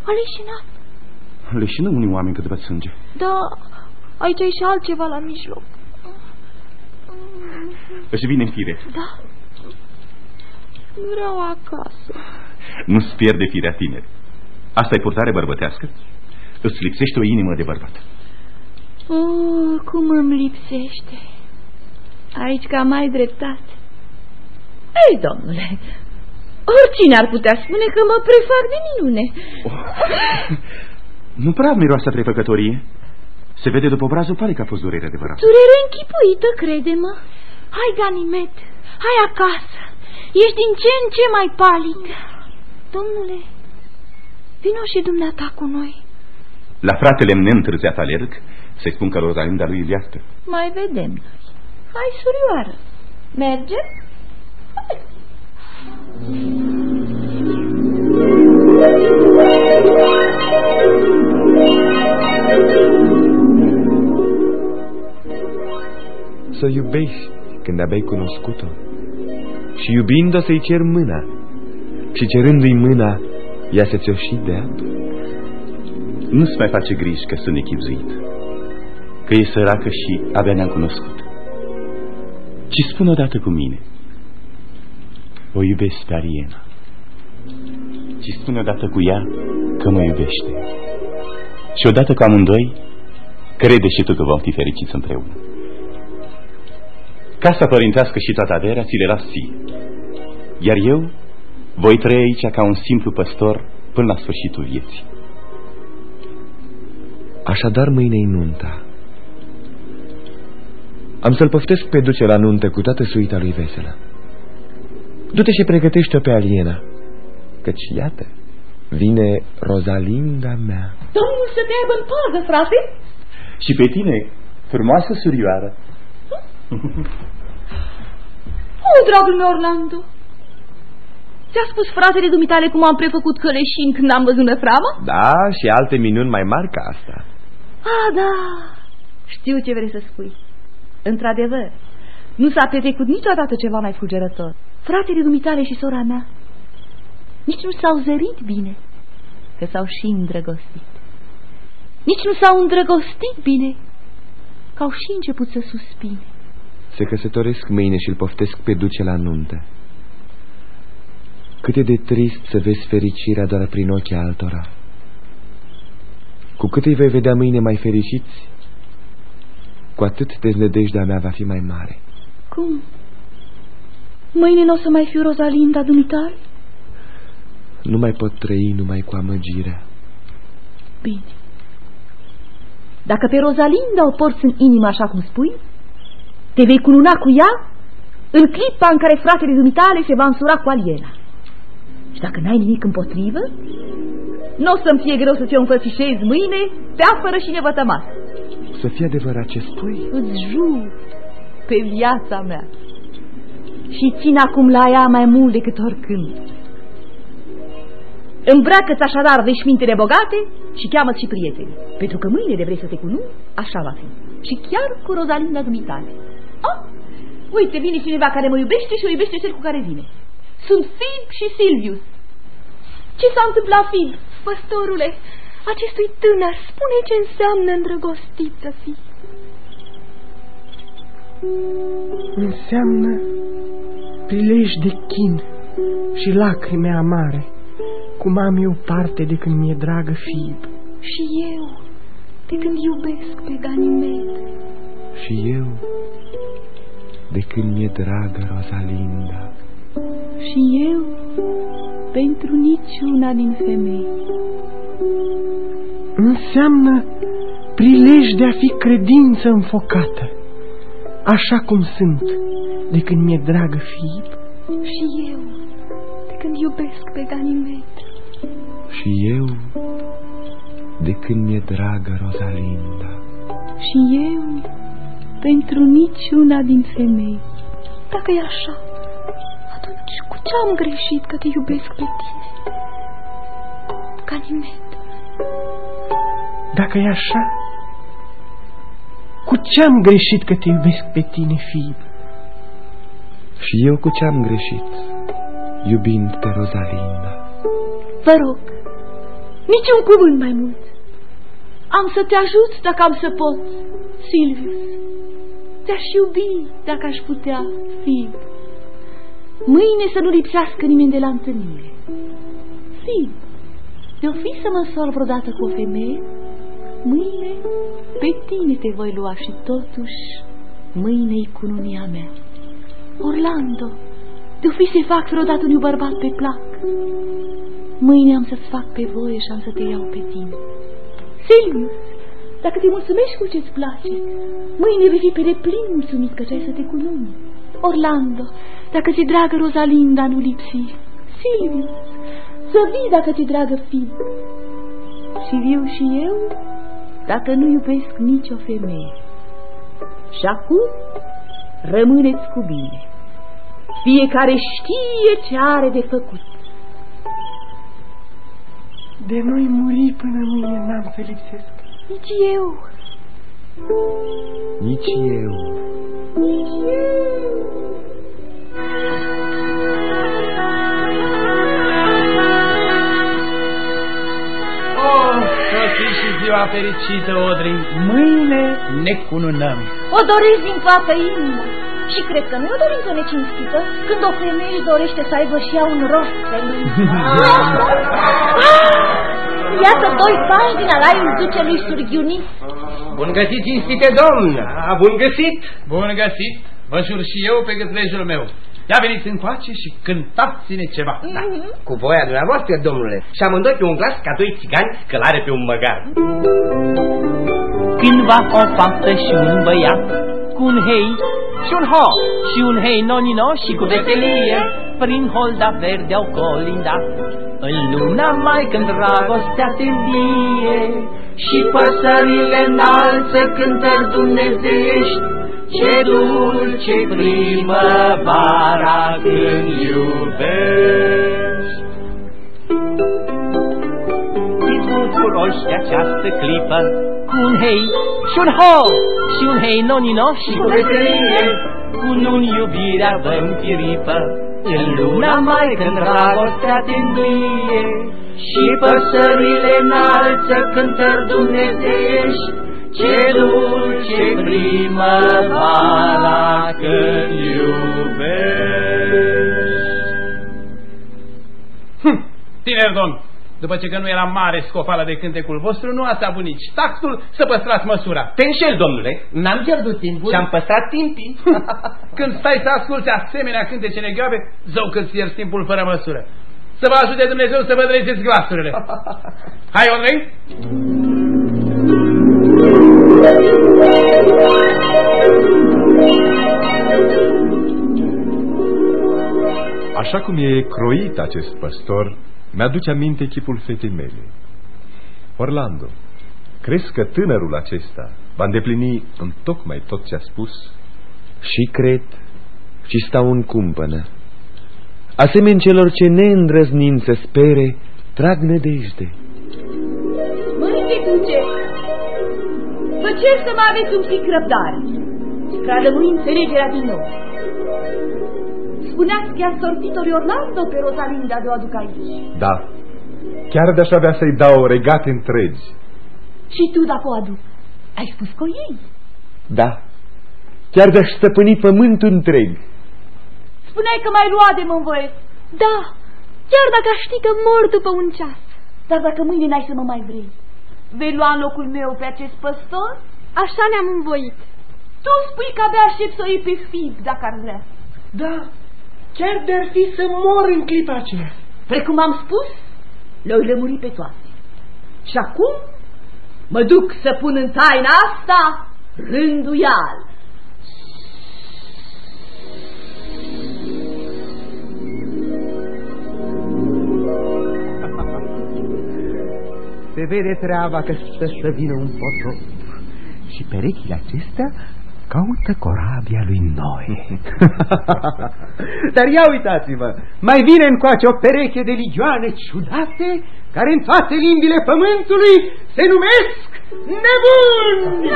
A leșinat. Leșină unii oameni cât văd sânge. Da, aici e și altceva la mijloc. Își vine în fire. Da. Vreau acasă. Nu-ți pierde firea tineri. asta e purtare bărbătească? Îți lipsește o inimă de bărbat. Oh, cum îmi lipsește. Aici ca mai dreptat. Ei, domnule, oricine ar putea spune că mă prefac de minune. Oh. Nu prea miroasă prefăcătorie. Se vede după obrazul pare că a fost durere adevărat. Durere închipuită, crede-mă. Hai, Ganimet, hai acasă. Ești din ce în ce mai palid. Domnule, vino și dumneata cu noi. La fratele neîntârziat alerg, să spun că Rosalinda lui iartă. Mai vedem noi. Hai, surioară. Merge? Hai. Să iubești când abia ai cunoscut-o și iubind-o să-i cer mâna și cerându-i mâna, ea să ți-o și dea? Nu-ți mai face griji că sunt echipzuit, că e săracă și abia ne-am cunoscut. Ci spune odată cu mine, o iubesc pe Ariena. Ci spune odată cu ea că mă iubește. Și odată cu amândoi, crede și tu că vom fi fericiți împreună. Casa părintească și toată averea ți le las ție. Iar eu voi trăi aici ca un simplu păstor până la sfârșitul vieții. Așadar mâine e nunta. Am să-l păftesc pe duce la nuntă cu toată suita lui veselă. Du-te și pregătește-o pe Aliena, căci iată, vine Rosalinda mea. Domnul să te aibă în pază, frate! Și pe tine, frumoasă surioară. O, dragul meu, Orlando, Ți-a spus fratele dumitale cum am prefăcut căleșin când am văzut năframa? Da, și alte minuni mai mari ca asta. Ah, da, știu ce vrei să spui. Într-adevăr, Nu s-a petrecut niciodată ceva mai fulgerător. Fratele dumitale și sora mea nici nu s-au zărit bine, că s-au și îndrăgostit. Nici nu s-au îndrăgostit bine, că au și început să suspine. Se căsătoresc mâine și îl poftesc pe duce la nuntă. Cât e de trist să vezi fericirea doar prin ochii altora. Cu cât îi vei vedea mâine mai fericiți, cu atât deznădejdea mea va fi mai mare. Cum? Mâine nu o să mai fiu Rosalinda dumitare? Nu mai pot trăi numai cu amăgirea. Bine. Dacă pe Rosalinda o porți în inimă așa cum spui, te vei cununa cu ea în clipa în care fratele dumitale se va însura cu aliena. Și dacă n-ai nimic împotrivă, nu o să-mi fie greu să ți-o înfățișez mâine pe afără și nevătămat. Să fie adevărat ce spui? Îți jur pe viața mea. Și țin acum la ea mai mult decât oricând. Îmbracă-ți așadar veșmintele bogate și cheamă și prieteni, pentru că mâine de vrei să te cunu, așa va fi. Și chiar cu Rosalinda dumitale. Oh, uite, vine cineva care mă iubește și o iubește cel cu care vine. Sunt Fib și Silvius. Ce s-a întâmplat, Fib? Păstorule, acestui tânăr, spune ce înseamnă îndrăgostit să fii. Înseamnă prilej de chin și lacrime amare cum am eu parte de când mi-e dragă Fib. Și eu, de când iubesc pe Ganimed. Și eu, de când mi-e dragă Rosalinda. Și eu, pentru niciuna din femei. Înseamnă prilej de a fi credință înfocată, așa cum sunt, de când mi-e dragă Fib. Și eu, de când iubesc pe Ganimed și eu de când mi-e dragă Rosalinda. Și eu pentru niciuna din femei. Dacă e așa, atunci cu ce am greșit că te iubesc pe tine? Canimet. Dacă e așa, cu ce am greșit că te iubesc pe tine, Fib? Și eu cu ce am greșit, iubind pe Rosalinda? Vă rog, Niciun cuvânt mai mult. Am să te ajut dacă am să pot, Silvius. Te-aș iubi dacă aș putea, Fib. Mâine să nu lipsească nimeni de la întâlnire. Fib, de-o fi să mă însor vreodată cu o femeie, mâine pe tine te voi lua și totuși mâine-i cununia mea. Orlando, de-o fi să fac vreodată un bărbat pe plac, Mâine am să-ți fac pe voie și am să te iau pe tine. Silvius, dacă te mulțumești cu ce-ți place, mâine vei fi pe deplin mulțumit că ai să te cununi. Orlando, dacă ți dragă Rosalinda, nu lipsi. Silvius, să vii dacă ți dragă fi. Și viu și eu, dacă nu iubesc nicio femeie. Și acum rămâneți cu bine. Fiecare știe ce are de făcut. De noi muri până mâine n-am să lipsesc. Nici eu. Nici eu. Nici eu. Ziua fericită, Odrin. Mâine ne cununăm. O doresc din toată inima. Și cred că nu e o dorință necinstită când o femeie își dorește să aibă și ea un rost feminin. Iată doi pași din alaiul ducelui surghiunit. Bun găsit, cinstite domn! Bun găsit! Bun găsit! Vă jur și eu pe gâtlejul meu. Ia veniți încoace și cântați-ne ceva. Mhm. Da. Cu voia dumneavoastră, domnule. Și amândoi pe un glas ca doi țigani călare pe un măgar. Cândva o fată și un băiat cu un hei și un ho și un hei nonino și cu veselie prin holda verde au colindat. În luna mai când dragostea te vie și păsările înalță cântări dumnezeiești, ce dulce primăvara când iubești. Fiți bucuroși de această clipă, cu un hei și un ho și un hei nonino și cu veselie, cu nun iubirea vă înfiripă, în luna mai când dragostea te înduie, și păsările înalță cântări dumnezeiești, ce dulce primăvara când iubești. Hm, tineri domn, după ce că nu era mare scofală de cântecul vostru, nu ați avut nici taxtul să păstrați măsura. Te înșel, domnule, n-am pierdut timpul și am păstrat timpii. Când stai să asculti asemenea cântece neghioabe, zău că ți timpul fără măsură. Să vă ajute Dumnezeu să vă dregeți glasurile. Hai, Andrei! Așa cum e croit acest păstor, mi-aduce aminte chipul fetei mele. Orlando, crezi că tânărul acesta va îndeplini în tocmai tot ce a spus? Și cred și stau în cumpănă. Asemeni celor ce neîndrăznind să spere, trag nădejde. Mărite duce, vă cer să mă aveți un pic răbdare, spre a lămuri înțelegerea din nou. Spuneați că a sortit ori Orlando pe Rosalinda de o aduc aici. Da, chiar de-aș avea să-i dau regate întregi. Și tu dacă o aduc, ai spus cu ei? Da, chiar de-aș stăpâni pământul întreg. Spuneai că mai lua de mă voie. Da, chiar dacă aș ști că mor după un ceas. Dar dacă mâine n-ai să mă mai vrei, vei lua în locul meu pe acest păstor? Așa ne-am învoit. Tu spui că abia aștept să o iei pe fib, dacă ar vrea. Da, chiar de-ar fi să mor în clipa aceea. Precum am spus, le-oi lămuri pe toate. Și acum mă duc să pun în taina asta rânduial. Se vede treaba că stă să vină un potop și perechile acestea caută corabia lui Noe. Dar ia uitați-vă, mai vine încoace o pereche de ligioane ciudate care în toate limbile pământului se numesc nebuni!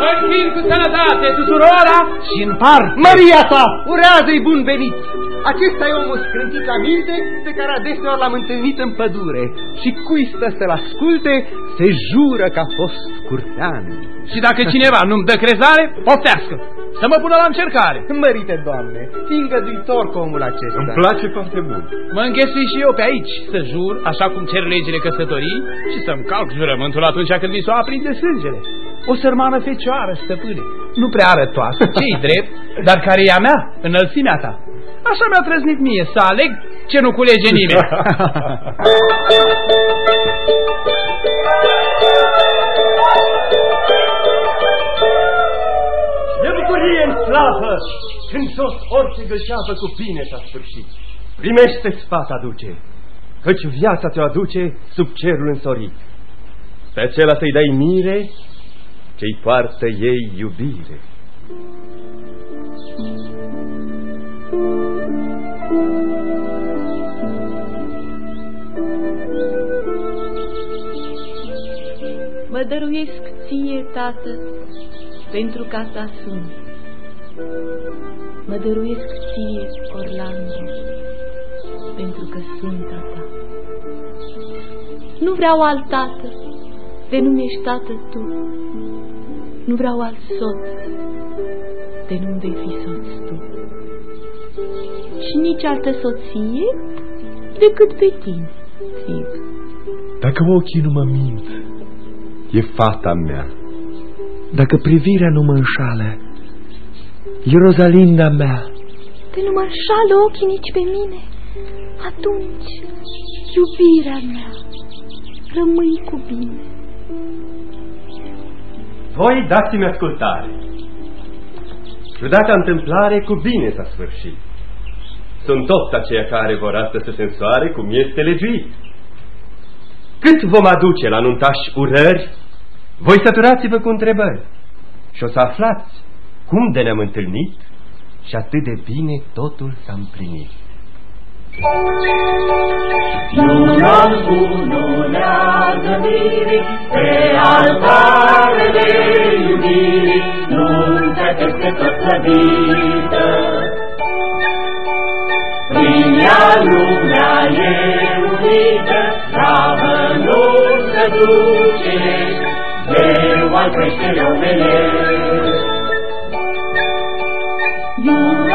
Mărfin cu sănătate tuturora și în par Maria ta, urează-i bun venit! Acesta e omul scrântit la minte pe care adeseori l-am întâlnit în pădure și cui stă să-l asculte se jură că a fost curtean. Și dacă cineva nu-mi dă crezare, poftească! Să mă pună la încercare. Mărite, Doamne, fi îngăduitor cu omul acesta. Îmi place foarte mult. Mă înghesui și eu pe aici să jur, așa cum cer legile căsătorii, și să-mi calc jurământul atunci când mi s-o aprinde sângele. O sărmană fecioară, stăpâne, nu prea arătoasă, ce-i drept, dar care e a mea, înălțimea ta. Așa mi-a trăznit mie să aleg ce nu culege nimeni. în slavă, când sos orice gășeavă cu bine s-a sfârșit. Primește sfata duce, căci viața ți-o aduce sub cerul însorit. Pe acela să-i dai mire, ce-i poartă ei iubire. Mă dăruiesc ție, Tată, pentru ca ta sunt. Mă dăruiesc ție, Orlando, pentru că sunt a ta. Nu vreau alt tată, de nu ești tată tu. Nu vreau alt soț, de nu vei fi soț tu. Și nici altă soție decât pe tine, Fib. Dacă ochii nu mă mint, e fata mea. Dacă privirea nu mă înșală, e Rosalinda mea. De nu mă înșală ochii nici pe mine, atunci, iubirea mea, rămâi cu bine. Voi dați-mi ascultare. Ciudata întâmplare cu bine s-a sfârșit. Sunt toți aceia care vor astăzi să se însoare cum este legiuit. Cât vom aduce la nuntaș urări, voi săturați-vă cu întrebări și o să aflați cum de ne-am întâlnit și atât de bine totul s-a împlinit. Lumea cununează mirii pe altarele iubirii, nuntă peste tot slăvită. Prin ea lumea e unită, slavă nuntă duce, Zeu al creșterii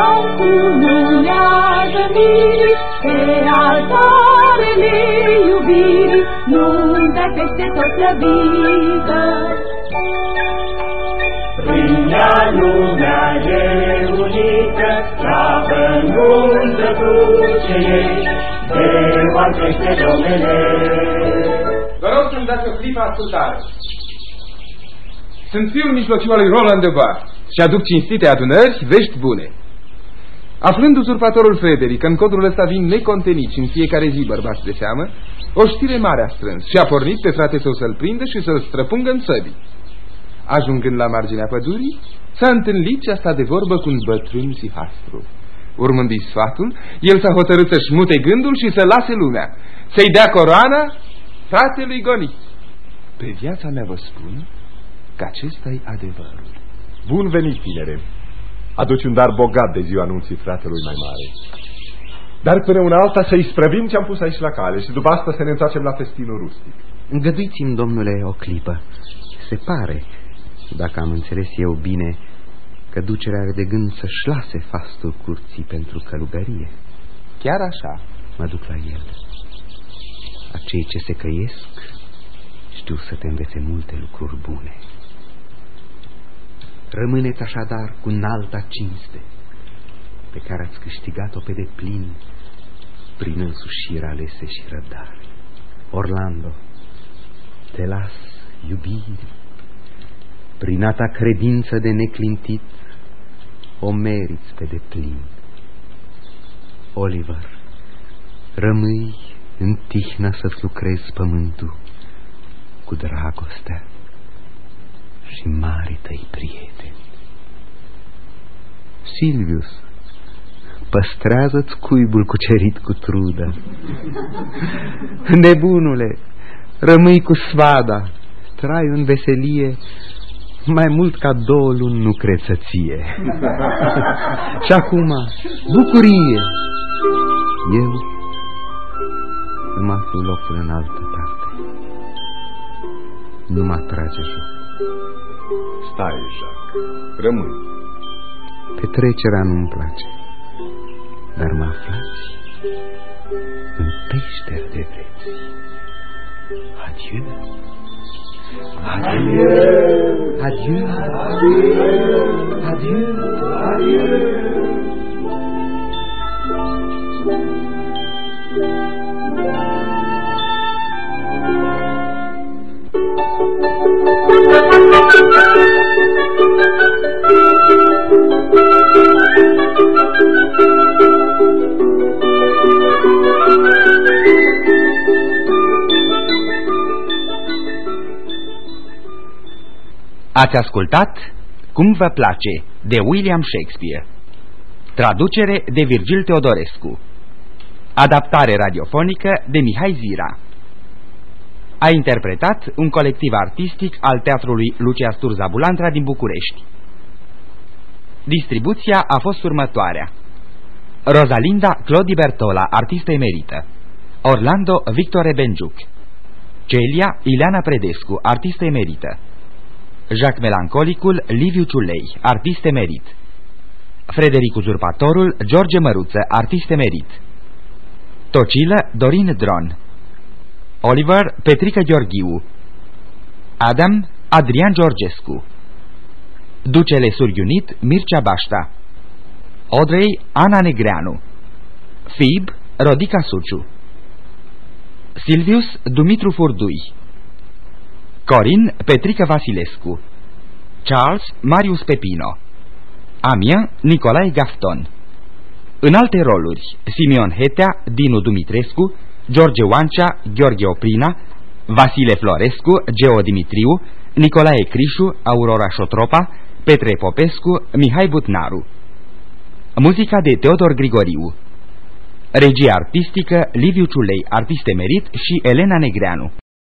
omenești. Iura cununează mirii pe altarele iubirii, nuntea peste tot slăvită. Prin ea lumea e unită, slavă nuntă duce ei, Zeu al crește domnele. Vă rog să-mi dați o clipă ascultare. Sunt fiul mijlociu al lui Roland de Bar și aduc cinstite adunări vești bune. Aflând uzurpatorul Frederic că în codrul ăsta vin neconteniți în fiecare zi bărbați de seamă, o știre mare a strâns și a pornit pe frate său să-l prindă și să-l străpungă în săbii. Ajungând la marginea pădurii, s-a întâlnit și a stat de vorbă cu un bătrân sihastru. Urmându-i sfatul, el s-a hotărât să-și mute gândul și să lase lumea, să-i dea coroana fratelui Gonit. Pe viața mea vă spun că acesta e adevărul. Bun venit, tinere! Aduci un dar bogat de ziua anunții fratelui mai mare. Dar până una alta să-i sprăvim ce-am pus aici la cale și după asta să ne întoarcem la festinul rustic. Îngăduiți-mi, domnule, o clipă. Se pare, dacă am înțeles eu bine, că ducerea are de gând să-și lase fastul curții pentru călugărie. Chiar așa. Mă duc la el. Acei ce se căiesc știu să te învețe multe lucruri bune. Rămâneți așadar cu înalta cinste pe care ați câștigat-o pe deplin prin însușiri alese și răbdare. Orlando, te las, iubire, prin a ta credință de neclintit, o meriți pe deplin. Oliver, rămâi în tihnă să-ți lucrezi pământul cu dragostea și mari tăi prieteni. Silvius, păstrează-ți cuibul cucerit cu trudă. Nebunule, rămâi cu svada, trai în veselie, mai mult ca două luni nu cred să ție. și acum, bucurie! Eu îmi aflu locul în altă parte. Nu mă atrage joc. Stai, Jacques, rămâi. Petrecerea nu-mi place, dar mă aflați în peșteri de vreți. Adieu! Adieu! Adieu! Adieu! Adieu! Ați ascultat Cum vă place de William Shakespeare. Traducere de Virgil Teodorescu. Adaptare radiofonică de Mihai Zira A interpretat un colectiv artistic al Teatrului Lucia Sturza Bulantra din București Distribuția a fost următoarea Rosalinda Clodi Bertola, artistă emerită Orlando Victor Benjuc Celia Ileana Predescu, artistă emerită Jacques Melancolicul, Liviu Ciulei, artist emerit. Frederic Uzurpatorul, George Măruță, artist emerit. Tocilă, Dorin Dron. Oliver, Petrica Gheorghiu. Adam, Adrian Georgescu. Ducele Surghiunit, Mircea Bașta. Audrey, Ana Negreanu. Fib, Rodica Suciu. Silvius, Dumitru Furdui. Corin Petrica Vasilescu Charles Marius Pepino Amia Nicolae Gafton În alte roluri Simeon Hetea, Dinu Dumitrescu George Oancea, Gheorghe Oprina Vasile Florescu, Geo Dimitriu Nicolae Crișu, Aurora Șotropa Petre Popescu, Mihai Butnaru. Muzica de Teodor Grigoriu. Regie artistică Liviu Ciulei, artist emerit și Elena Negreanu